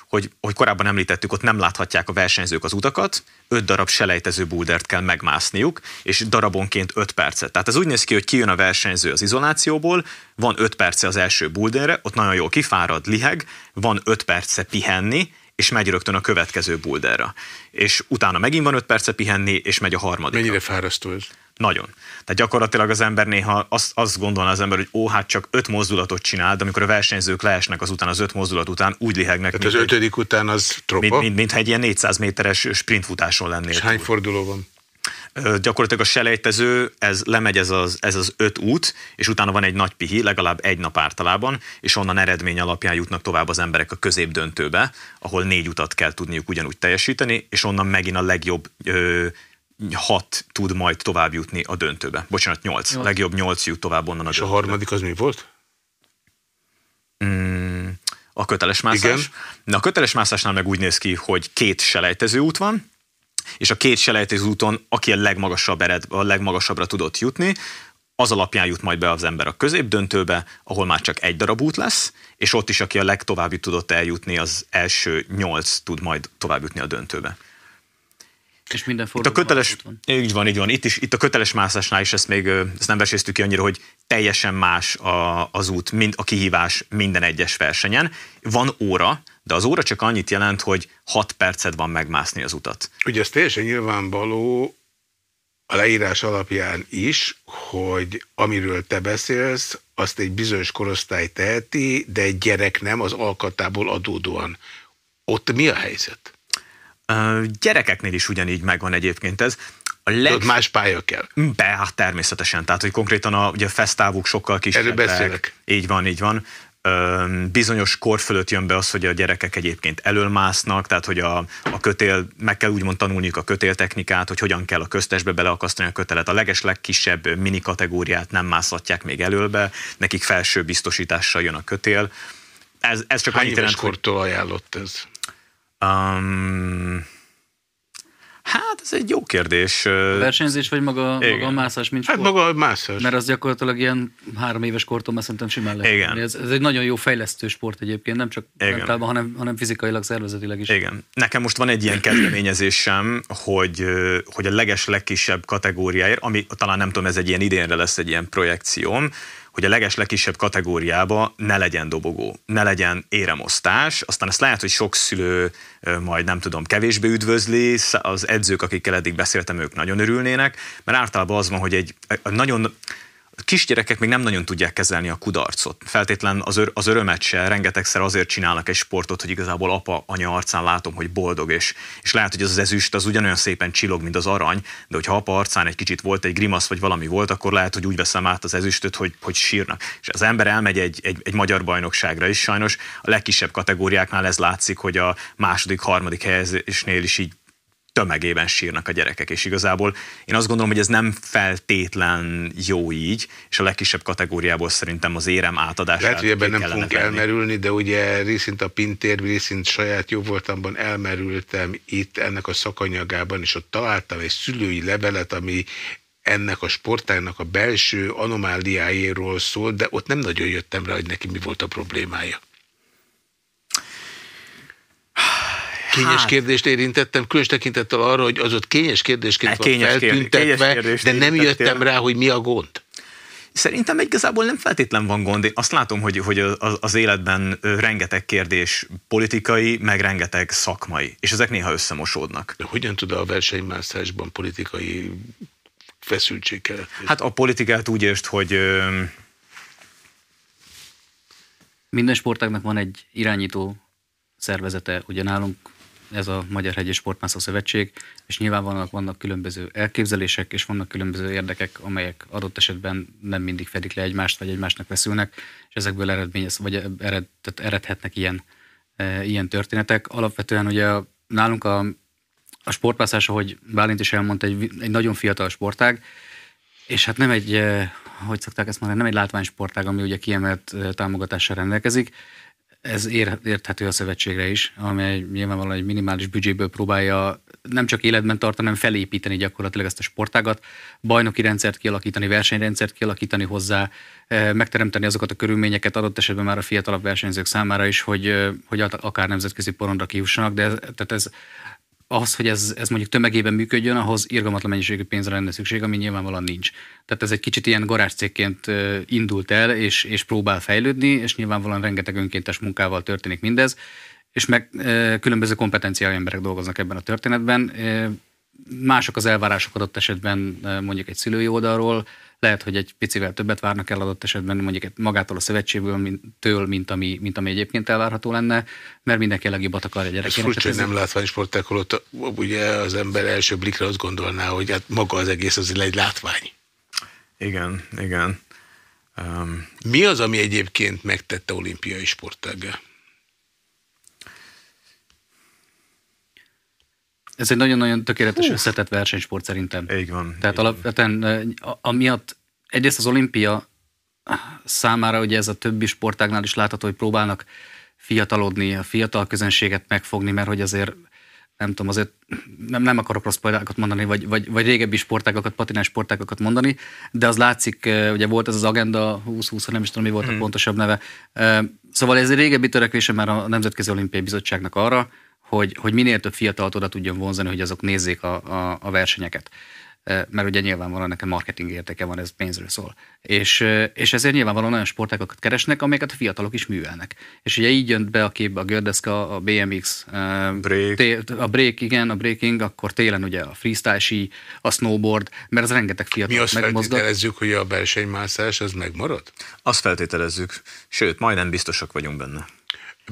hogy, hogy korábban említettük, ott nem láthatják a versenyzők az utakat, öt darab selejtező bouldert kell megmászniuk, és darabonként öt percet. Tehát ez úgy néz ki, hogy kijön a versenyző az izolációból, van öt perce az első boulderre, ott nagyon jól kifárad, liheg, van öt perce pihenni, és megy rögtön a következő boulderra. És utána megint van öt perce pihenni, és megy a harmadik. Mennyire fárasztó ez? Nagyon. Tehát gyakorlatilag az ember néha azt, azt gondolna az ember, hogy ó, hát csak öt mozdulatot csinál, de amikor a versenyzők leesnek azután az öt mozdulat után, úgy lihegnek. Tehát az ötödik egy, után az tropa? Mint, mint, mint, egy ilyen 400 méteres sprintfutáson lennél. És hány forduló van? gyakorlatilag a selejtező, ez lemegy ez az, ez az öt út, és utána van egy nagy pihi, legalább egy nap általában, és onnan eredmény alapján jutnak tovább az emberek a középdöntőbe, ahol négy utat kell tudniuk ugyanúgy teljesíteni, és onnan megint a legjobb ö, hat tud majd tovább jutni a döntőbe. Bocsánat, nyolc. nyolc. Legjobb nyolc jut tovább onnan a És döntőbe. a harmadik az mi volt? Mm, a köteles mászás. Igen. Na, a köteles mászásnál meg úgy néz ki, hogy két selejtező út van, és a két selejtező úton, aki a legmagasabb ered, a legmagasabbra tudott jutni, az alapján jut majd be az ember a középdöntőbe, ahol már csak egy darab út lesz, és ott is, aki a legtovábbi tudott eljutni, az első nyolc tud majd tovább jutni a döntőbe. És minden itt a köteles, van. Így van, így van. Itt, is, itt a köteles mászásnál is ezt még ezt nem veséztük ki annyira, hogy teljesen más a, az út, mind, a kihívás minden egyes versenyen. Van óra, de az óra csak annyit jelent, hogy 6 percet van megmászni az utat. Ugye ez teljesen nyilvánvaló a leírás alapján is, hogy amiről te beszélsz, azt egy bizonyos korosztály teheti, de egy gyerek nem, az alkatából adódóan. Ott mi a helyzet? Gyerekeknél is ugyanígy megvan egyébként ez. A leg... Ott más pálya kell. Be, hát természetesen. Tehát, hogy konkrétan a, ugye a fesztávuk sokkal kisebbek. Erről beszélek. Így van, így van. Ö, bizonyos kor fölött jön be az, hogy a gyerekek egyébként elölmásznak, tehát hogy a, a kötél, meg kell úgymond tanulniuk a kötéltechnikát, hogy hogyan kell a köztesbe beleakasztani a kötelet. A leges legkisebb mini kategóriát nem mászhatják még előbe, nekik felső biztosítással jön a kötél. Ez, ez csak Hány annyit jelent, kortól hogy... ajánlott ez? Um, Hát ez egy jó kérdés. Versenyzés vagy maga, maga a mászás, mint hát sport? Hát maga a mászás. Mert az gyakorlatilag ilyen három éves kortól már szerintem simán lehet. Igen. Ez, ez, egy nagyon jó fejlesztő sport egyébként, nem csak mentálban, hanem, hanem fizikailag, szervezetileg is. Igen. Nekem most van egy ilyen kezdeményezésem, hogy, hogy a leges legkisebb kategóriáért, ami talán nem tudom, ez egy ilyen idénre lesz egy ilyen projekcióm, hogy a leges legkisebb kategóriába ne legyen dobogó, ne legyen éremosztás, aztán ezt lehet, hogy sok szülő majd nem tudom, kevésbé üdvözli, az edzők, akikkel eddig beszéltem, ők nagyon örülnének, mert általában az van, hogy egy nagyon kisgyerekek még nem nagyon tudják kezelni a kudarcot. Feltétlen az, ör, az örömet se, rengetegszer azért csinálnak egy sportot, hogy igazából apa, anya arcán látom, hogy boldog, és, és lehet, hogy az, az ezüst az ugyanolyan szépen csillog, mint az arany, de hogyha apa arcán egy kicsit volt egy grimasz, vagy valami volt, akkor lehet, hogy úgy veszem át az ezüstöt, hogy, hogy sírnak. És az ember elmegy egy, egy, egy magyar bajnokságra is, sajnos a legkisebb kategóriáknál ez látszik, hogy a második, harmadik helyezésnél is így tömegében sírnak a gyerekek, és igazából én azt gondolom, hogy ez nem feltétlen jó így, és a legkisebb kategóriából szerintem az érem átadását Lehet, hogy ebben nem fogunk venni. elmerülni, de ugye részint a Pintér, részint saját jóvoltamban elmerültem itt ennek a szakanyagában, és ott találtam egy szülői levelet, ami ennek a sportágnak a belső anomáliáiról szól, de ott nem nagyon jöttem rá, hogy neki mi volt a problémája. Kényes hát, kérdést érintettem, különös tekintettel arra, hogy az ott kényes kérdésként van kényes feltüntetve, kérdés, de nem jöttem rá, hogy mi a gond. Szerintem igazából nem feltétlen van gond. Én azt látom, hogy, hogy az életben rengeteg kérdés politikai, meg rengeteg szakmai, és ezek néha összemosódnak. De hogyan tud a versenymászásban politikai feszültség keletkezni? Hát a politikát úgy érst, hogy... Minden sportágnak van egy irányító szervezete, ugye nálunk ez a Magyar Hegyi Sportmászó Szövetség, és nyilván vannak, különböző elképzelések, és vannak különböző érdekek, amelyek adott esetben nem mindig fedik le egymást, vagy egymásnak veszülnek, és ezekből eredményez, vagy ered, tehát eredhetnek ilyen, e, ilyen történetek. Alapvetően ugye nálunk a, a sportmászás, ahogy Bálint is elmondta, egy, egy nagyon fiatal sportág, és hát nem egy, e, hogy szokták ezt mondani, nem egy látványsportág, ami ugye kiemelt e, támogatással rendelkezik, ez érthető a szövetségre is, amely nyilvánvalóan egy minimális büdzséből próbálja nem csak életben tartani, hanem felépíteni gyakorlatilag ezt a sportágat, bajnoki rendszert kialakítani, versenyrendszert kialakítani hozzá, eh, megteremteni azokat a körülményeket adott esetben már a fiatalabb versenyzők számára is, hogy, eh, hogy akár nemzetközi porondra kihussanak, de ez, tehát ez az, hogy ez, ez mondjuk tömegében működjön, ahhoz irgalmatlan mennyiségű pénzre lenne szükség, ami nyilvánvalóan nincs. Tehát ez egy kicsit ilyen garázscégként indult el, és, és próbál fejlődni, és nyilvánvalóan rengeteg önkéntes munkával történik mindez, és meg különböző kompetenciájú emberek dolgoznak ebben a történetben. Mások az elvárások adott esetben mondjuk egy szülői oldalról, lehet, hogy egy picivel többet várnak el adott esetben mondjuk magától a szövetségből, mint, től, mint ami, mint ami egyébként elvárható lenne, mert mindenki a legjobbat akar egy gyerekének. Ez furcsa, hogy nem látványsport, akkor ott ugye az ember első blikre azt gondolná, hogy hát maga az egész az egy látvány. Igen, igen. Um, Mi az, ami egyébként megtette olimpiai sportággá? Ez egy nagyon-nagyon tökéletes Hú. összetett versenysport szerintem. Így van. Tehát így alapvetően amiatt egyrészt az olimpia számára, ugye ez a többi sportágnál is látható, hogy próbálnak fiatalodni, a fiatal közönséget megfogni, mert hogy azért nem tudom, azért nem, nem akarok rossz példákat mondani, vagy, vagy, vagy régebbi sportágokat, patinás sportágokat mondani, de az látszik, ugye volt ez az Agenda 2020, nem is tudom, mi volt a hmm. pontosabb neve. Szóval ez egy régebbi törekvése már a Nemzetközi Olimpiai Bizottságnak arra, hogy, hogy minél több fiatalt oda tudjon vonzani, hogy azok nézzék a, a, a versenyeket mert ugye nyilvánvalóan nekem marketing értéke van, ez pénzről szól. És, és ezért nyilvánvalóan olyan sportágokat keresnek, amelyeket a fiatalok is művelnek. És ugye így jön be a képbe a gördeszka, a BMX, break. Té, a break, igen, a breaking, akkor télen ugye a freestyle a snowboard, mert ez rengeteg fiatal Mi azt megmozgat. feltételezzük, hogy a versenymászás az megmarad? Azt feltételezzük, sőt, majdnem biztosak vagyunk benne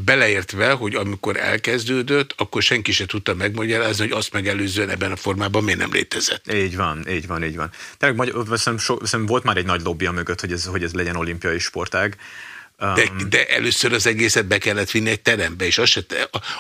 beleértve, hogy amikor elkezdődött, akkor senki se tudta megmagyarázni, hogy azt megelőzően ebben a formában miért nem létezett. Így van, így van, így van. Tényleg, hiszem, volt már egy nagy lobby a mögött, hogy ez, hogy ez legyen olimpiai sportág. De, de először az egészet be kellett vinni egy terembe, és az, se,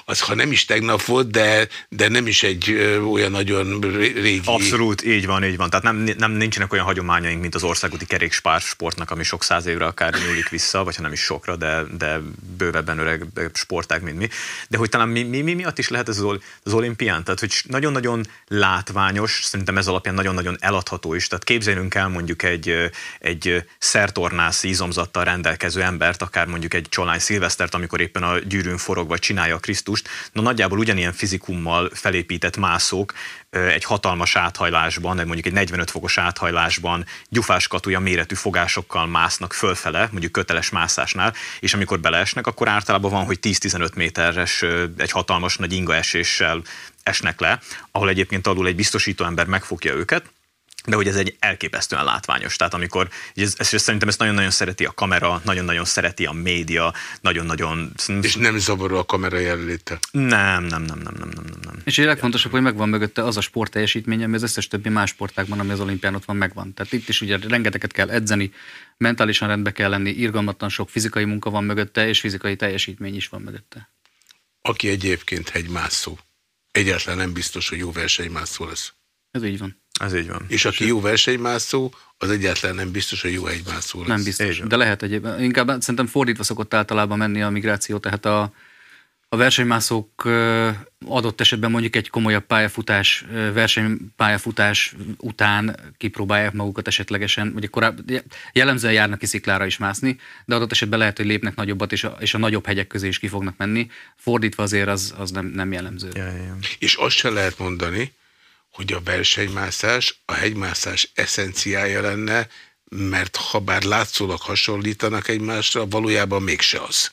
az ha nem is tegnap volt, de, de nem is egy olyan nagyon régi... Abszolút, így van, így van. Tehát nem, nem nincsenek olyan hagyományaink, mint az országúti kerékspár sportnak, ami sok száz évre akár nyúlik vissza, vagy ha nem is sokra, de, de bővebben öreg sporták, mint mi. De hogy talán mi, mi, mi miatt is lehet ez az, az olimpián? Tehát, hogy nagyon-nagyon látványos, szerintem ez alapján nagyon-nagyon eladható is. Tehát képzeljünk el mondjuk egy, egy szertornász izomzattal rendelkező ember, embert, akár mondjuk egy csolány szilvesztert, amikor éppen a gyűrűn forog vagy csinálja a Krisztust, na nagyjából ugyanilyen fizikummal felépített mászók egy hatalmas áthajlásban, mondjuk egy 45 fokos áthajlásban gyufás katuja méretű fogásokkal másznak fölfele, mondjuk köteles mászásnál, és amikor beleesnek, akkor általában van, hogy 10-15 méteres egy hatalmas nagy ingaeséssel esnek le, ahol egyébként alul egy biztosító ember megfogja őket, de hogy ez egy elképesztően látványos. Tehát amikor, ez, ez, szerintem ezt nagyon-nagyon szereti a kamera, nagyon-nagyon szereti a média, nagyon-nagyon... És nem zavaró a kamera jelenléte? Nem, nem, nem, nem, nem, nem, nem. És a legfontosabb, hogy megvan mögötte az a sport teljesítmény, ami az összes többi más sportákban, ami az olimpián ott van, megvan. Tehát itt is ugye rengeteget kell edzeni, mentálisan rendbe kell lenni, irgalmatlan sok fizikai munka van mögötte, és fizikai teljesítmény is van mögötte. Aki egyébként hegymászó, egyáltalán nem biztos, hogy jó versenymászó lesz. Ez így van. Ez így van. És aki jó versenymászó, az egyáltalán nem biztos, hogy jó egymászó lesz. Nem biztos, de lehet egyébként. Inkább szerintem fordítva szokott általában menni a migráció, tehát a, a versenymászók adott esetben mondjuk egy komolyabb pályafutás, versenypályafutás után kipróbálják magukat esetlegesen, vagy korábban jellemzően járnak ki sziklára is mászni, de adott esetben lehet, hogy lépnek nagyobbat, és a, és a nagyobb hegyek közé is ki fognak menni. Fordítva azért az, az nem, nem jellemző. Ja, ja. És azt se lehet mondani, hogy a versenymászás a hegymászás eszenciája lenne, mert ha bár látszólag hasonlítanak egymásra, valójában mégse az.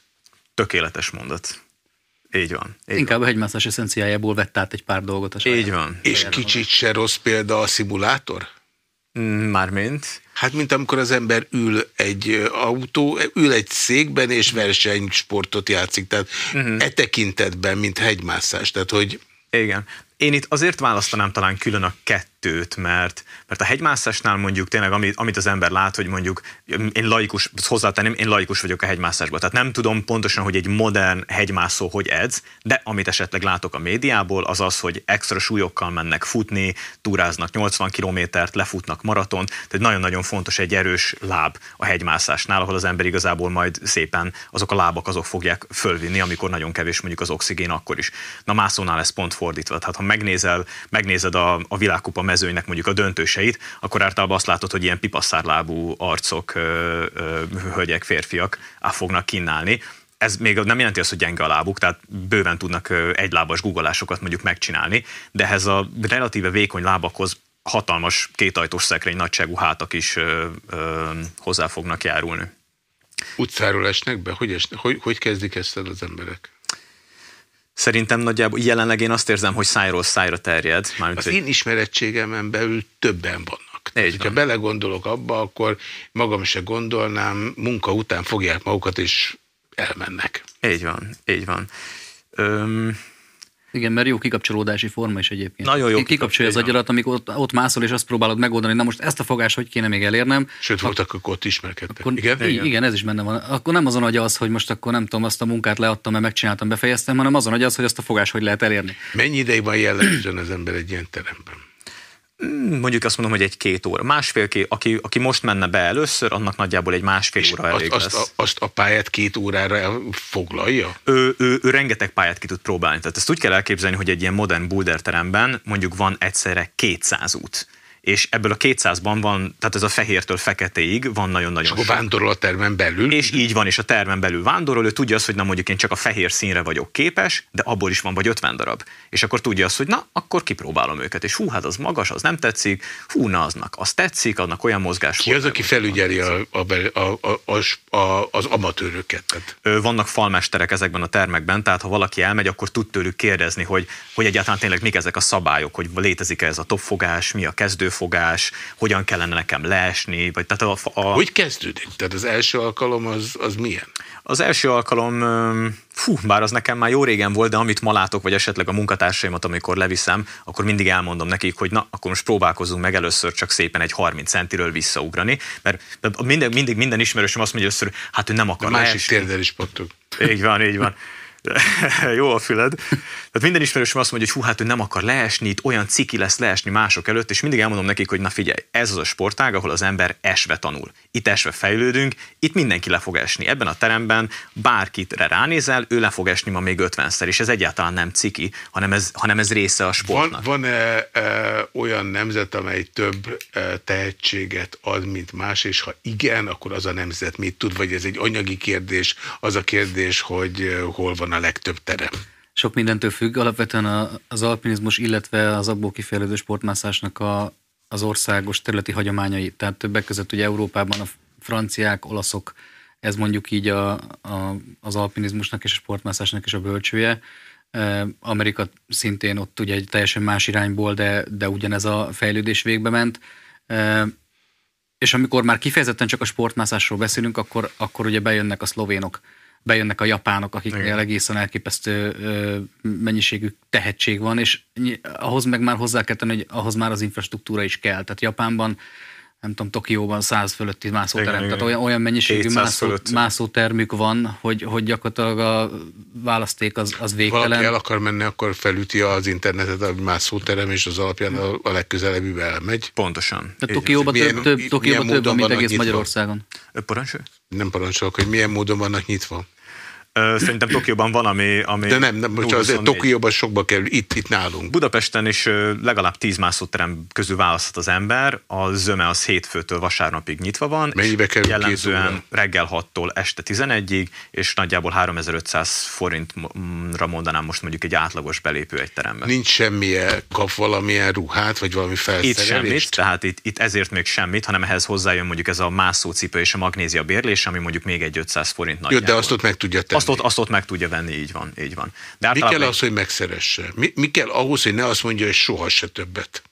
Tökéletes mondat. Így van. Így Inkább van. a hegymászás eszenciájából vett át egy pár dolgot a saját. Így van. És kicsit se rossz példa a szimulátor? Mármint? Hát, mint amikor az ember ül egy autó, ül egy székben, és versenysportot játszik. Tehát uh-huh. e tekintetben, mint hegymászás. Tehát, hogy Igen. Én itt azért választanám talán külön a kettőt, mert, mert a hegymászásnál mondjuk tényleg, amit, amit az ember lát, hogy mondjuk én laikus, hozzátenném, én laikus vagyok a hegymászásban, tehát nem tudom pontosan, hogy egy modern hegymászó hogy edz, de amit esetleg látok a médiából, az az, hogy extra súlyokkal mennek futni, túráznak 80 kilométert, lefutnak maraton, tehát nagyon-nagyon fontos egy erős láb a hegymászásnál, ahol az ember igazából majd szépen azok a lábak azok fogják fölvinni, amikor nagyon kevés mondjuk az oxigén akkor is. Na mászónál ez pont fordítva, tehát ha megnézel, megnézed a, a világkupa mezőnynek mondjuk a döntőseit, akkor általában azt látod, hogy ilyen pipasszárlábú arcok, hölgyek, férfiak fognak kínálni. Ez még nem jelenti azt, hogy gyenge a lábuk, tehát bőven tudnak egylábas guggolásokat mondjuk megcsinálni, de ehhez a relatíve vékony lábakhoz hatalmas kétajtós szekrény nagyságú hátak is ö, ö, hozzá fognak járulni. utcáról esnek be? Hogy, esnek? hogy, hogy kezdik ezt el az emberek? Szerintem nagyjából jelenleg én azt érzem, hogy szájról szájra terjed. Mármint, Az hogy- én ismerettségemen belül többen vannak. Így van. belegondolok abba, akkor magam se gondolnám, munka után fogják magukat és elmennek. Így van, így van. Öm, Igen, mert jó kikapcsolódási forma is egyébként. Nagyon jó Ki- Kikapcsolja az agyarat, amikor ott, ott mászol, és azt próbálod megoldani, na most ezt a fogás hogy kéne még elérnem. Sőt, voltak, akik ott ismerkedtek. Akkor, Igen? igen? igen, ez is benne van. Akkor nem azon agya az, hogy most akkor nem tudom, azt a munkát leadtam, mert megcsináltam, befejeztem, hanem azon agya az, hogy azt a fogás hogy lehet elérni. Mennyi ideig van jellemzően az ember egy ilyen teremben? Mondjuk azt mondom, hogy egy-két óra. Másfél, ké- aki, aki most menne be először, annak nagyjából egy másfél És óra azt, elég azt, lesz. a, azt a pályát két órára foglalja? ő, ő, ő rengeteg pályát ki tud próbálni. Tehát ezt úgy kell elképzelni, hogy egy ilyen modern boulder teremben mondjuk van egyszerre 200 út. És ebből a 200-ban van, tehát ez a fehértől feketéig van És nagyon-nagyon akkor sok. vándorol a termen belül? És így van, és a termen belül vándorol, ő tudja azt, hogy na mondjuk én csak a fehér színre vagyok képes, de abból is van vagy 50 darab. És akkor tudja azt, hogy na, akkor kipróbálom őket. És hú, hát az magas, az nem tetszik, hú, na, aznak az tetszik, annak olyan mozgás. Ki az, aki felügyeli a, a, a, a, a, az amatőröket? Tehát vannak falmesterek ezekben a termekben, tehát ha valaki elmegy, akkor tud tőlük kérdezni, hogy, hogy egyáltalán tényleg mik ezek a szabályok, hogy létezik-e ez a topfogás, mi a kezdőfogás, hogyan kellene nekem leesni, vagy tehát a, a, Hogy kezdődik? Tehát az első alkalom az, az milyen? Az első alkalom, fú, bár az nekem már jó régen volt, de amit ma látok, vagy esetleg a munkatársaimat, amikor leviszem, akkor mindig elmondom nekik, hogy na, akkor most próbálkozunk meg először csak szépen egy 30 centiről visszaugrani, mert minden, mindig minden ismerősöm azt mondja először, hát ő nem A akar másik leesni. térdel is pattog. Így van, így van. (laughs) (laughs) Jó a füled. Tehát minden ismerősöm azt mondja, hogy hú, hát ő nem akar leesni, itt olyan ciki lesz leesni mások előtt, és mindig elmondom nekik, hogy na figyelj, ez az a sportág, ahol az ember esve tanul. Itt esve fejlődünk, itt mindenki le fog esni. Ebben a teremben bárkitre ránézel, ő le fog esni ma még 50-szer, és ez egyáltalán nem ciki, hanem ez, hanem ez része a Van, sportnak. van-e e, olyan nemzet, amely több e, tehetséget ad, mint más, és ha igen, akkor az a nemzet mit tud, vagy ez egy anyagi kérdés, az a kérdés, hogy e, hol van a legtöbb terem? Sok mindentől függ, alapvetően a, az alpinizmus, illetve az abból kifejlődő sportmászásnak a, az országos területi hagyományai. Tehát többek között ugye Európában a franciák, olaszok, ez mondjuk így a, a, az alpinizmusnak és a sportmászásnak is a bölcsője. Amerika szintén ott ugye egy teljesen más irányból, de, de ugyanez a fejlődés végbe ment. És amikor már kifejezetten csak a sportmászásról beszélünk, akkor, akkor ugye bejönnek a szlovénok, bejönnek a japánok, akiknél egészen elképesztő ö, mennyiségű tehetség van, és ahhoz meg már hozzá kell tenni, hogy ahhoz már az infrastruktúra is kell. Tehát Japánban nem tudom, Tokióban 100 fölötti mászóterem, igen, tehát olyan, olyan mennyiségű mászó, mászótermük van, hogy, hogy gyakorlatilag a választék az, az végtelen. Valaki el akar menni, akkor felüti az internetet a mászóterem, és az alapján a, a legközelebbivel elmegy. Pontosan. De Tokióban több, több, Tokióban több, mint egész nyitva? Magyarországon. Parancsol? Nem parancsolok, hogy milyen módon vannak nyitva. Szerintem Tokióban van, ami... ami De nem, nem most azért Tokióban sokba kerül, itt, itt nálunk. Budapesten is legalább 10 mászóterem közül választhat az ember, a zöme az hétfőtől vasárnapig nyitva van. Mennyibe kerül Jellemzően reggel 6-tól este 11-ig, és nagyjából 3500 forintra mondanám most mondjuk egy átlagos belépő egy teremben. Nincs semmilyen, kap valamilyen ruhát, vagy valami felszerelést? Itt semmit, tehát itt, itt ezért még semmit, hanem ehhez hozzájön mondjuk ez a mászócipő és a magnézia bérlés, ami mondjuk még egy 500 forint nagyjából. Jó, de azt ott meg tudja tenni azt ott, azt ott meg tudja venni, így van. Így van. De mi kell az, hogy megszeresse? Mi, mi kell ahhoz, hogy ne azt mondja, hogy soha se többet?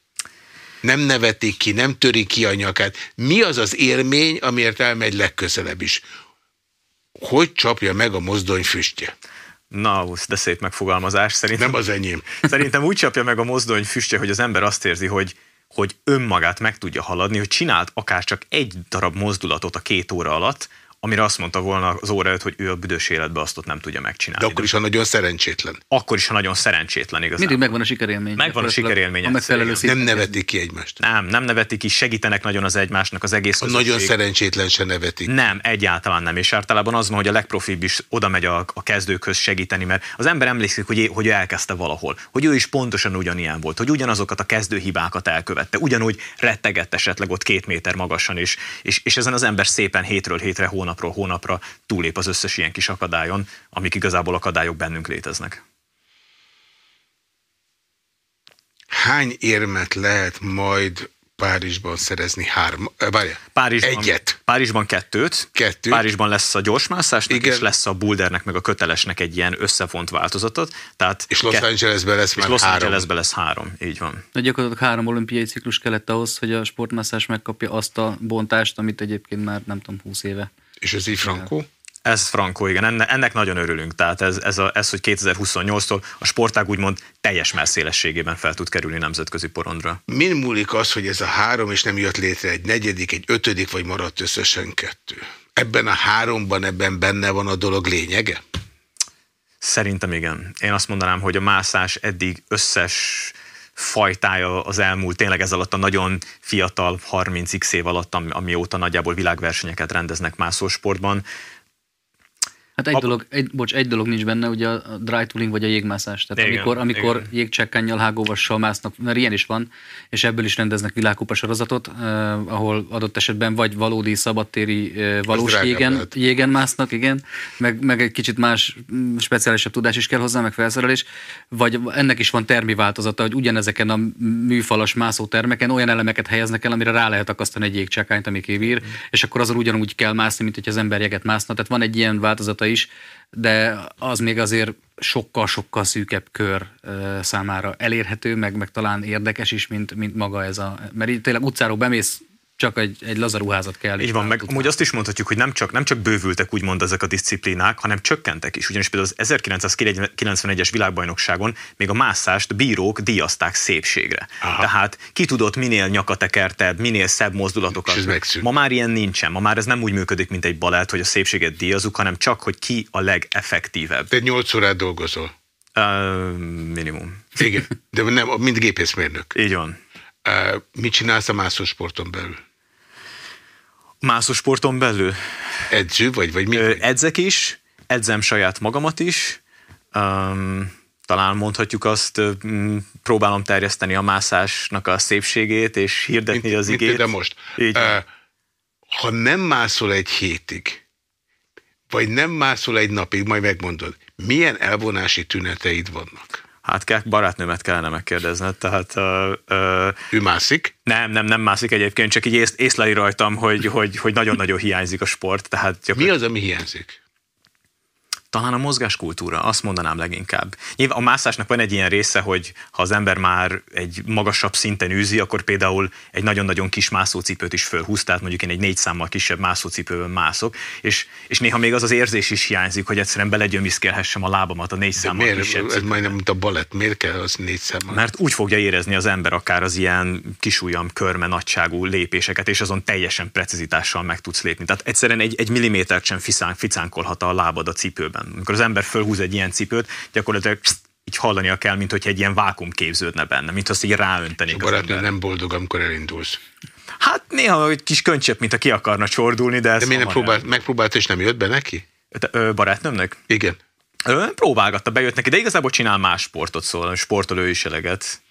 Nem nevetik ki, nem törik ki a nyakát. Mi az az élmény, amiért elmegy legközelebb is? Hogy csapja meg a mozdony füstje? Na, de szép megfogalmazás. Szerintem, nem az enyém. (laughs) Szerintem úgy csapja meg a mozdony füstje, hogy az ember azt érzi, hogy hogy önmagát meg tudja haladni, hogy csinált akár csak egy darab mozdulatot a két óra alatt, amire azt mondta volna az óra előtt, hogy ő a büdös életbe azt ott nem tudja megcsinálni. De akkor is, ha nagyon szerencsétlen. Akkor is, ha nagyon szerencsétlen igazán. Mindig megvan a sikerélmény. Megvan a sikerélmény. A megfelelő nem nevetik ki egymást. Nem, nem nevetik ki, segítenek nagyon az egymásnak az egész A nagyon szerencsétlen se nevetik. Nem, egyáltalán nem. És általában az van, hogy a legprofibb is oda megy a, a kezdőkhöz segíteni, mert az ember emlékszik, hogy, hogy ő elkezdte valahol, hogy ő is pontosan ugyanilyen volt, hogy ugyanazokat a kezdőhibákat elkövette, ugyanúgy rettegett esetleg ott két méter magasan, és, és, és ezen az ember szépen hétről hétre, hónap hónapról hónapra túlép az összes ilyen kis akadályon, amik igazából akadályok bennünk léteznek. Hány érmet lehet majd Párizsban szerezni három, várja, Párizsban, egyet. Párizsban kettőt. kettőt. Párizsban lesz a gyorsmászásnak, Igen. és lesz a bouldernek, meg a kötelesnek egy ilyen összefont változatot. Tehát és Los Angelesben lesz és már Los három. Angelesben lesz három, így van. De gyakorlatilag három olimpiai ciklus kellett ahhoz, hogy a sportmászás megkapja azt a bontást, amit egyébként már nem tudom, 20 éve. És ez így frankó? Ez frankó, igen, ennek, ennek nagyon örülünk. Tehát ez, ez, a, ez hogy 2028-tól a sportág úgymond teljes messzélességében fel tud kerülni nemzetközi porondra. Min múlik az, hogy ez a három, és nem jött létre egy negyedik, egy ötödik, vagy maradt összesen kettő? Ebben a háromban ebben benne van a dolog lényege? Szerintem igen. Én azt mondanám, hogy a mászás eddig összes fajtája az elmúlt, tényleg ez alatt a nagyon fiatal 30x év alatt, amióta nagyjából világversenyeket rendeznek mászósportban, Hát egy, a... dolog, egy, bocs, egy dolog nincs benne, ugye a dry tooling vagy a jégmászás. Tehát igen, amikor, amikor igen. jégcsekkánnyal, hágóvassal másznak, mert ilyen is van, és ebből is rendeznek világkupa sorozatot, eh, ahol adott esetben vagy valódi szabadtéri eh, valós jégen, jégen másznak, igen, meg, meg egy kicsit más, mm, speciálisabb tudás is kell hozzá, meg felszerelés, vagy ennek is van termi változata, hogy ugyanezeken a műfalas mászótermeken olyan elemeket helyeznek el, amire rá lehet akasztani egy jégcsekkányt, ami kivír, mm. és akkor azon ugyanúgy kell mászni, mint hogy az ember jeget mászna. Tehát van egy ilyen változata feladata is, de az még azért sokkal-sokkal szűkebb kör számára elérhető, meg, meg talán érdekes is, mint, mint maga ez a... Mert így tényleg utcáról bemész csak egy, egy lazaruházat kell. Így van, meg amúgy azt is mondhatjuk, hogy nem csak, nem csak bővültek úgymond ezek a disziplinák, hanem csökkentek is. Ugyanis például az 1991-es világbajnokságon még a mászást bírók díjazták szépségre. Aha. Tehát ki tudott minél nyakatekertebb, minél szebb mozdulatokat. Ma már ilyen nincsen. Ma már ez nem úgy működik, mint egy balett, hogy a szépséget díjazunk, hanem csak, hogy ki a legeffektívebb. Te 8 órát dolgozol. Uh, minimum. Igen, de nem, mind gépészmérnök. Így van. Mit csinálsz a mászósporton belül? Mászósporton belül? Edző vagy, vagy mi? Edzek is, edzem saját magamat is, um, talán mondhatjuk azt, próbálom terjeszteni a mászásnak a szépségét, és hirdetni mint, az igét. De most, Így. Uh, ha nem mászol egy hétig, vagy nem mászol egy napig, majd megmondod, milyen elvonási tüneteid vannak? Hát kell, barátnőmet kellene megkérdezned, tehát... Uh, uh, ő mászik? Nem, nem, nem mászik egyébként, csak így ész, észleli rajtam, hogy, hogy, hogy nagyon-nagyon hiányzik a sport. Tehát Mi az, ami hiányzik? Talán a mozgáskultúra, azt mondanám leginkább. Nyilván a mászásnak van egy ilyen része, hogy ha az ember már egy magasabb szinten űzi, akkor például egy nagyon-nagyon kis mászócipőt is fölhúz, tehát mondjuk én egy négy számmal kisebb mászócipőben mászok, és, és néha még az az érzés is hiányzik, hogy egyszerűen belegyömiszkélhessem a lábamat a négy számmal miért, kisebb Ez majdnem, mint a balett. Miért kell az négy számmal? Mert úgy fogja érezni az ember akár az ilyen kisujjam körme nagyságú lépéseket, és azon teljesen precizitással meg tudsz lépni. Tehát egyszerűen egy, egy millimétert sem ficán, ficánkolhat a lábad a cipőben. Amikor az ember fölhúz egy ilyen cipőt, gyakorlatilag pszt, így hallania kell, mint hogyha egy ilyen vákum képződne benne, mint azt így ráöntenék A barátnő nem boldog, amikor elindulsz. Hát néha egy kis könycsepp, mint a ki akarna csordulni, de ez De miért nem próbált, megpróbált, és nem jött be neki? Te, ö, barátnőmnek? Igen. Ö, próbálgatta, bejött neki, de igazából csinál más sportot, szóval sportol ő is eleget.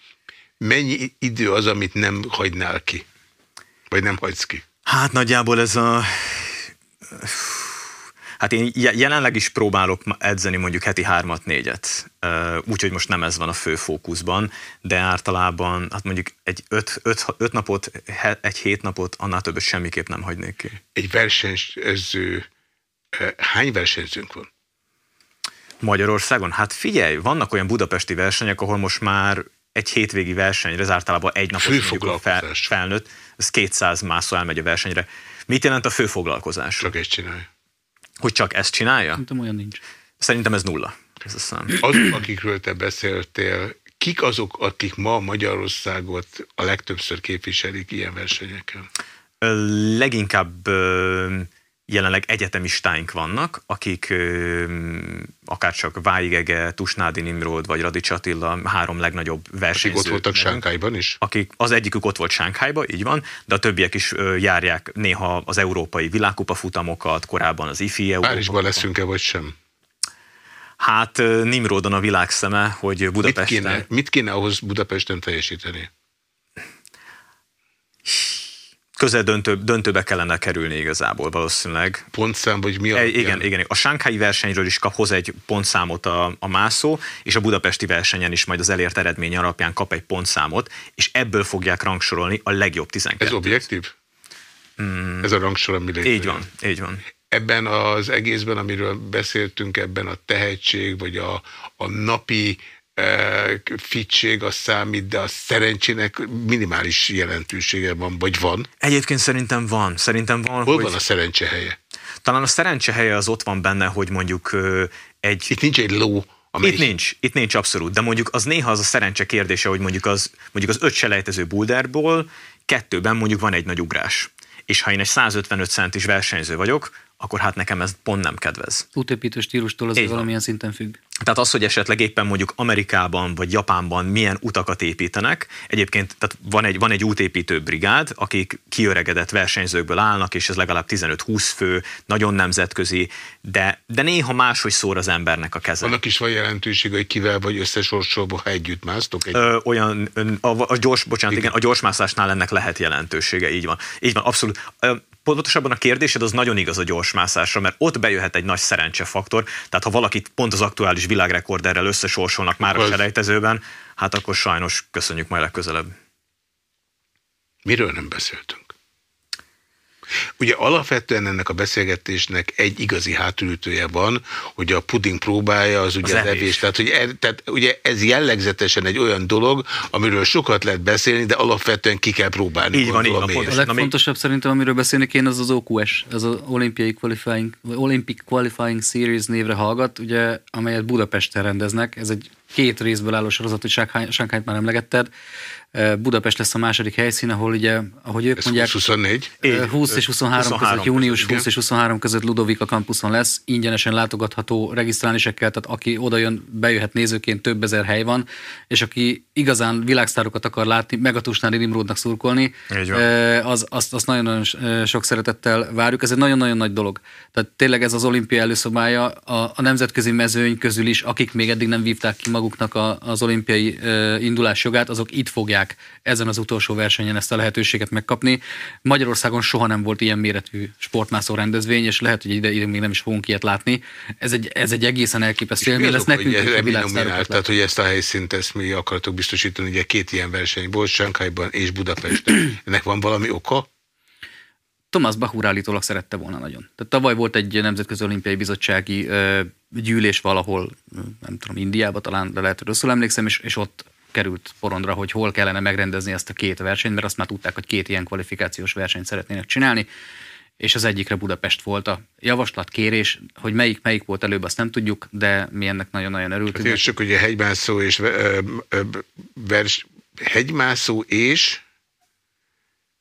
Mennyi idő az, amit nem hagynál ki? Vagy nem hagysz ki? Hát nagyjából ez a... Hát én je- jelenleg is próbálok edzeni mondjuk heti hármat, négyet. Úgyhogy most nem ez van a fő fókuszban, de általában hát mondjuk egy öt, öt, öt napot, egy hét napot, annál többet semmiképp nem hagynék ki. Egy versenyző, hány versenyzőnk van? Magyarországon? Hát figyelj, vannak olyan budapesti versenyek, ahol most már egy hétvégi versenyre, ez általában egy napos mondjuk a fel, Főfoglalkozás. felnőtt, ez 200 mászó elmegy a versenyre. Mit jelent a főfoglalkozás? Csak ezt csinálja. Hogy csak ezt csinálja? Szerintem olyan nincs. Szerintem ez nulla. Ez a szám. Azok, akikről te beszéltél, kik azok, akik ma Magyarországot a legtöbbször képviselik ilyen versenyeken? Leginkább ö, jelenleg egyetemistáink vannak, akik ö, akár csak Vájgege, Tusnádi Nimrod vagy Radics Attila, három legnagyobb Akik versenyző. ott voltak. Sánkhájban is? akik az egyikük ott volt Sánkhájba, így van, de a többiek is ö, járják néha az európai világkupa futamokat, korábban az IFI Európa. Párizsban leszünk-e, vagy sem? Hát Nimrodon a világszeme, hogy Mit Budapesten... kéne, mit kéne ahhoz Budapesten teljesíteni? Közel döntő, döntőbe kellene kerülni igazából valószínűleg. Pontszám, vagy mi E, alapján? igen, igen. A Sánkhái versenyről is kap, hoz egy pontszámot a, a mászó, és a budapesti versenyen is majd az elért eredmény alapján kap egy pontszámot, és ebből fogják rangsorolni a legjobb 12 Ez objektív? Ez a rangsor, ami. Hmm. Így van, így van. Ebben az egészben, amiről beszéltünk, ebben a tehetség, vagy a, a napi e, fitség, az számít, de a szerencsének minimális jelentősége van, vagy van. Egyébként szerintem van. Szerintem van, Hol hogy van a szerencse helye? talán a szerencse helye az ott van benne, hogy mondjuk egy... Itt nincs egy ló, amely... Itt nincs, itt nincs abszolút, de mondjuk az néha az a szerencse kérdése, hogy mondjuk az, mondjuk az öt selejtező boulderból kettőben mondjuk van egy nagy ugrás. És ha én egy 155 centis versenyző vagyok, akkor hát nekem ez pont nem kedvez. Útépítő stílustól az valamilyen szinten függ. Tehát az, hogy esetleg éppen mondjuk Amerikában vagy Japánban milyen utakat építenek, egyébként tehát van egy, van egy útépítő brigád, akik kiöregedett versenyzőkből állnak, és ez legalább 15-20 fő, nagyon nemzetközi, de, de néha máshogy szór az embernek a keze. Annak is van jelentősége, hogy kivel vagy összesorsolva, ha együtt másztok. Egy... Ö, olyan, a, a gyors, bocsánat, igen. igen, a gyorsmászásnál ennek lehet jelentősége, így van. Így van, abszolút. Ö, Pontosabban a kérdésed az nagyon igaz a gyorsmászásra, mert ott bejöhet egy nagy szerencsefaktor, tehát ha valakit pont az aktuális világrekorderrel összesorsolnak már a selejtezőben, hát akkor sajnos köszönjük majd legközelebb. Miről nem beszéltünk? Ugye alapvetően ennek a beszélgetésnek egy igazi hátulütője van, hogy a puding próbája az ugye Az az, evés. evés. Tehát, hogy e, tehát ugye ez jellegzetesen egy olyan dolog, amiről sokat lehet beszélni, de alapvetően ki kell próbálni. Így van, így van, én. A legfontosabb szerintem, amiről beszélni kéne, az az OQS, ez az Olympiai Qualifying, Olympic Qualifying Series névre hallgat, ugye, amelyet Budapesten rendeznek. Ez egy két részből álló sorozat, hogy Shanghai-t már emlegetted. Budapest lesz a második helyszín, ahol ugye, ahogy ők Ez mondják, 24. Ö, 20 és 23, 23 között, június között, 20 és 23 között Ludovika kampuszon lesz, ingyenesen látogatható, regisztrálni se kell, tehát aki oda jön, bejöhet nézőként, több ezer hely van, és aki igazán világsztárokat akar látni, meg a Tusnádi Nimrodnak szurkolni, az, azt, azt nagyon-nagyon sok szeretettel várjuk. Ez egy nagyon-nagyon nagy dolog. Tehát tényleg ez az olimpia előszobája a, a nemzetközi mezőny közül is, akik még eddig nem vívták ki maguknak a, az olimpiai ö, indulás jogát, azok itt fogják ezen az utolsó versenyen ezt a lehetőséget megkapni. Magyarországon soha nem volt ilyen méretű sportmászó rendezvény, és lehet, hogy ide, ide még nem is fogunk ilyet látni. Ez egy, ez egy egészen elképesztő élmény lesz hogy nekünk, ez és a tehát hogy ezt a helyszínt ezt mi akartok biztosítani, ugye két ilyen verseny volt, Sánkhájban és Budapesten. (clears throat) Ennek van valami oka? Thomas Bach állítólag szerette volna nagyon. Tehát tavaly volt egy Nemzetközi Olimpiai Bizottsági ö, gyűlés valahol, nem tudom, Indiába talán, de lehet, hogy rosszul emlékszem, és, és ott került porondra, hogy hol kellene megrendezni ezt a két versenyt, mert azt már tudták, hogy két ilyen kvalifikációs versenyt szeretnének csinálni, és az egyikre Budapest volt a javaslat, kérés, hogy melyik, melyik volt előbb, azt nem tudjuk, de mi ennek nagyon-nagyon örültünk. Hát csak ugye hegymászó és vers, hegymászó és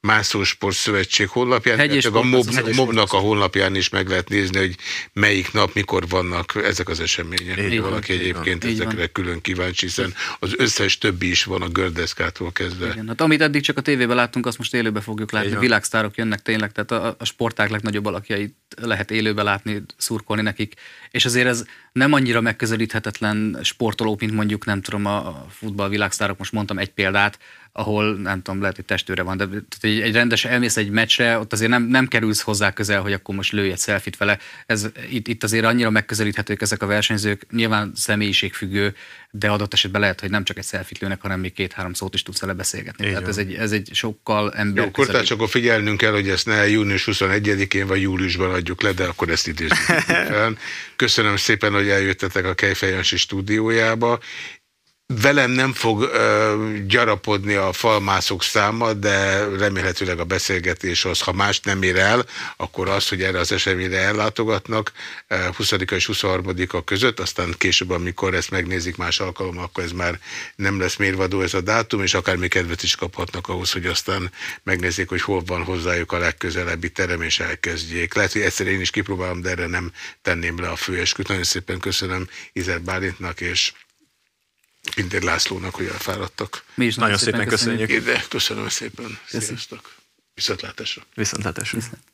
Mászósport Szövetség honlapján, Hegy a MOB, MOB-nak a honlapján is meg lehet nézni, hogy melyik nap, mikor vannak ezek az események. Így valaki van, egyébként van. ezekre van. külön kíváncsi, hiszen az összes többi is van a gördeszkától kezdve. Igen, hát amit eddig csak a tévében láttunk, azt most élőbe fogjuk látni. Világsztárok jönnek tényleg, tehát a, a sporták legnagyobb alakjait lehet élőbe látni, szurkolni nekik. És azért ez nem annyira megközelíthetetlen sportoló, mint mondjuk nem tudom a futball világsztárok, most mondtam egy példát, ahol nem tudom, lehet, hogy testőre van, de egy, egy rendes elmész egy meccsre, ott azért nem, nem kerülsz hozzá közel, hogy akkor most lőj egy szelfit vele. Ez, itt, itt azért annyira megközelíthetők ezek a versenyzők, nyilván személyiségfüggő, de adott esetben lehet, hogy nem csak egy szelfit lőnek, hanem még két-három szót is tudsz vele beszélgetni. Így Tehát ez egy, ez egy sokkal ember. Jó, csak akkor figyelnünk kell, hogy ezt ne június 21-én vagy júliusban adjuk le, de akkor ezt idézzük (laughs) Köszönöm szépen, hogy eljöttetek a Kejfejansi stúdiójába, Velem nem fog ö, gyarapodni a falmászok száma, de remélhetőleg a beszélgetés az, ha más nem ér el, akkor az, hogy erre az eseményre ellátogatnak 20 és 23-a között, aztán később, amikor ezt megnézik más alkalom, akkor ez már nem lesz mérvadó ez a dátum, és akár még kedvet is kaphatnak ahhoz, hogy aztán megnézzék, hogy hol van hozzájuk a legközelebbi terem, és elkezdjék. Lehet, hogy egyszer én is kipróbálom, de erre nem tenném le a főesküt. Nagyon szépen köszönöm Izer Bálintnak, és Pintér Lászlónak, hogy elfáradtak. Mi is nagyon, nagyon szépen, szépen köszönjük. köszönjük. De köszönöm szépen. Sziasztok. Viszontlátásra. Viszontlátásra. Viszont.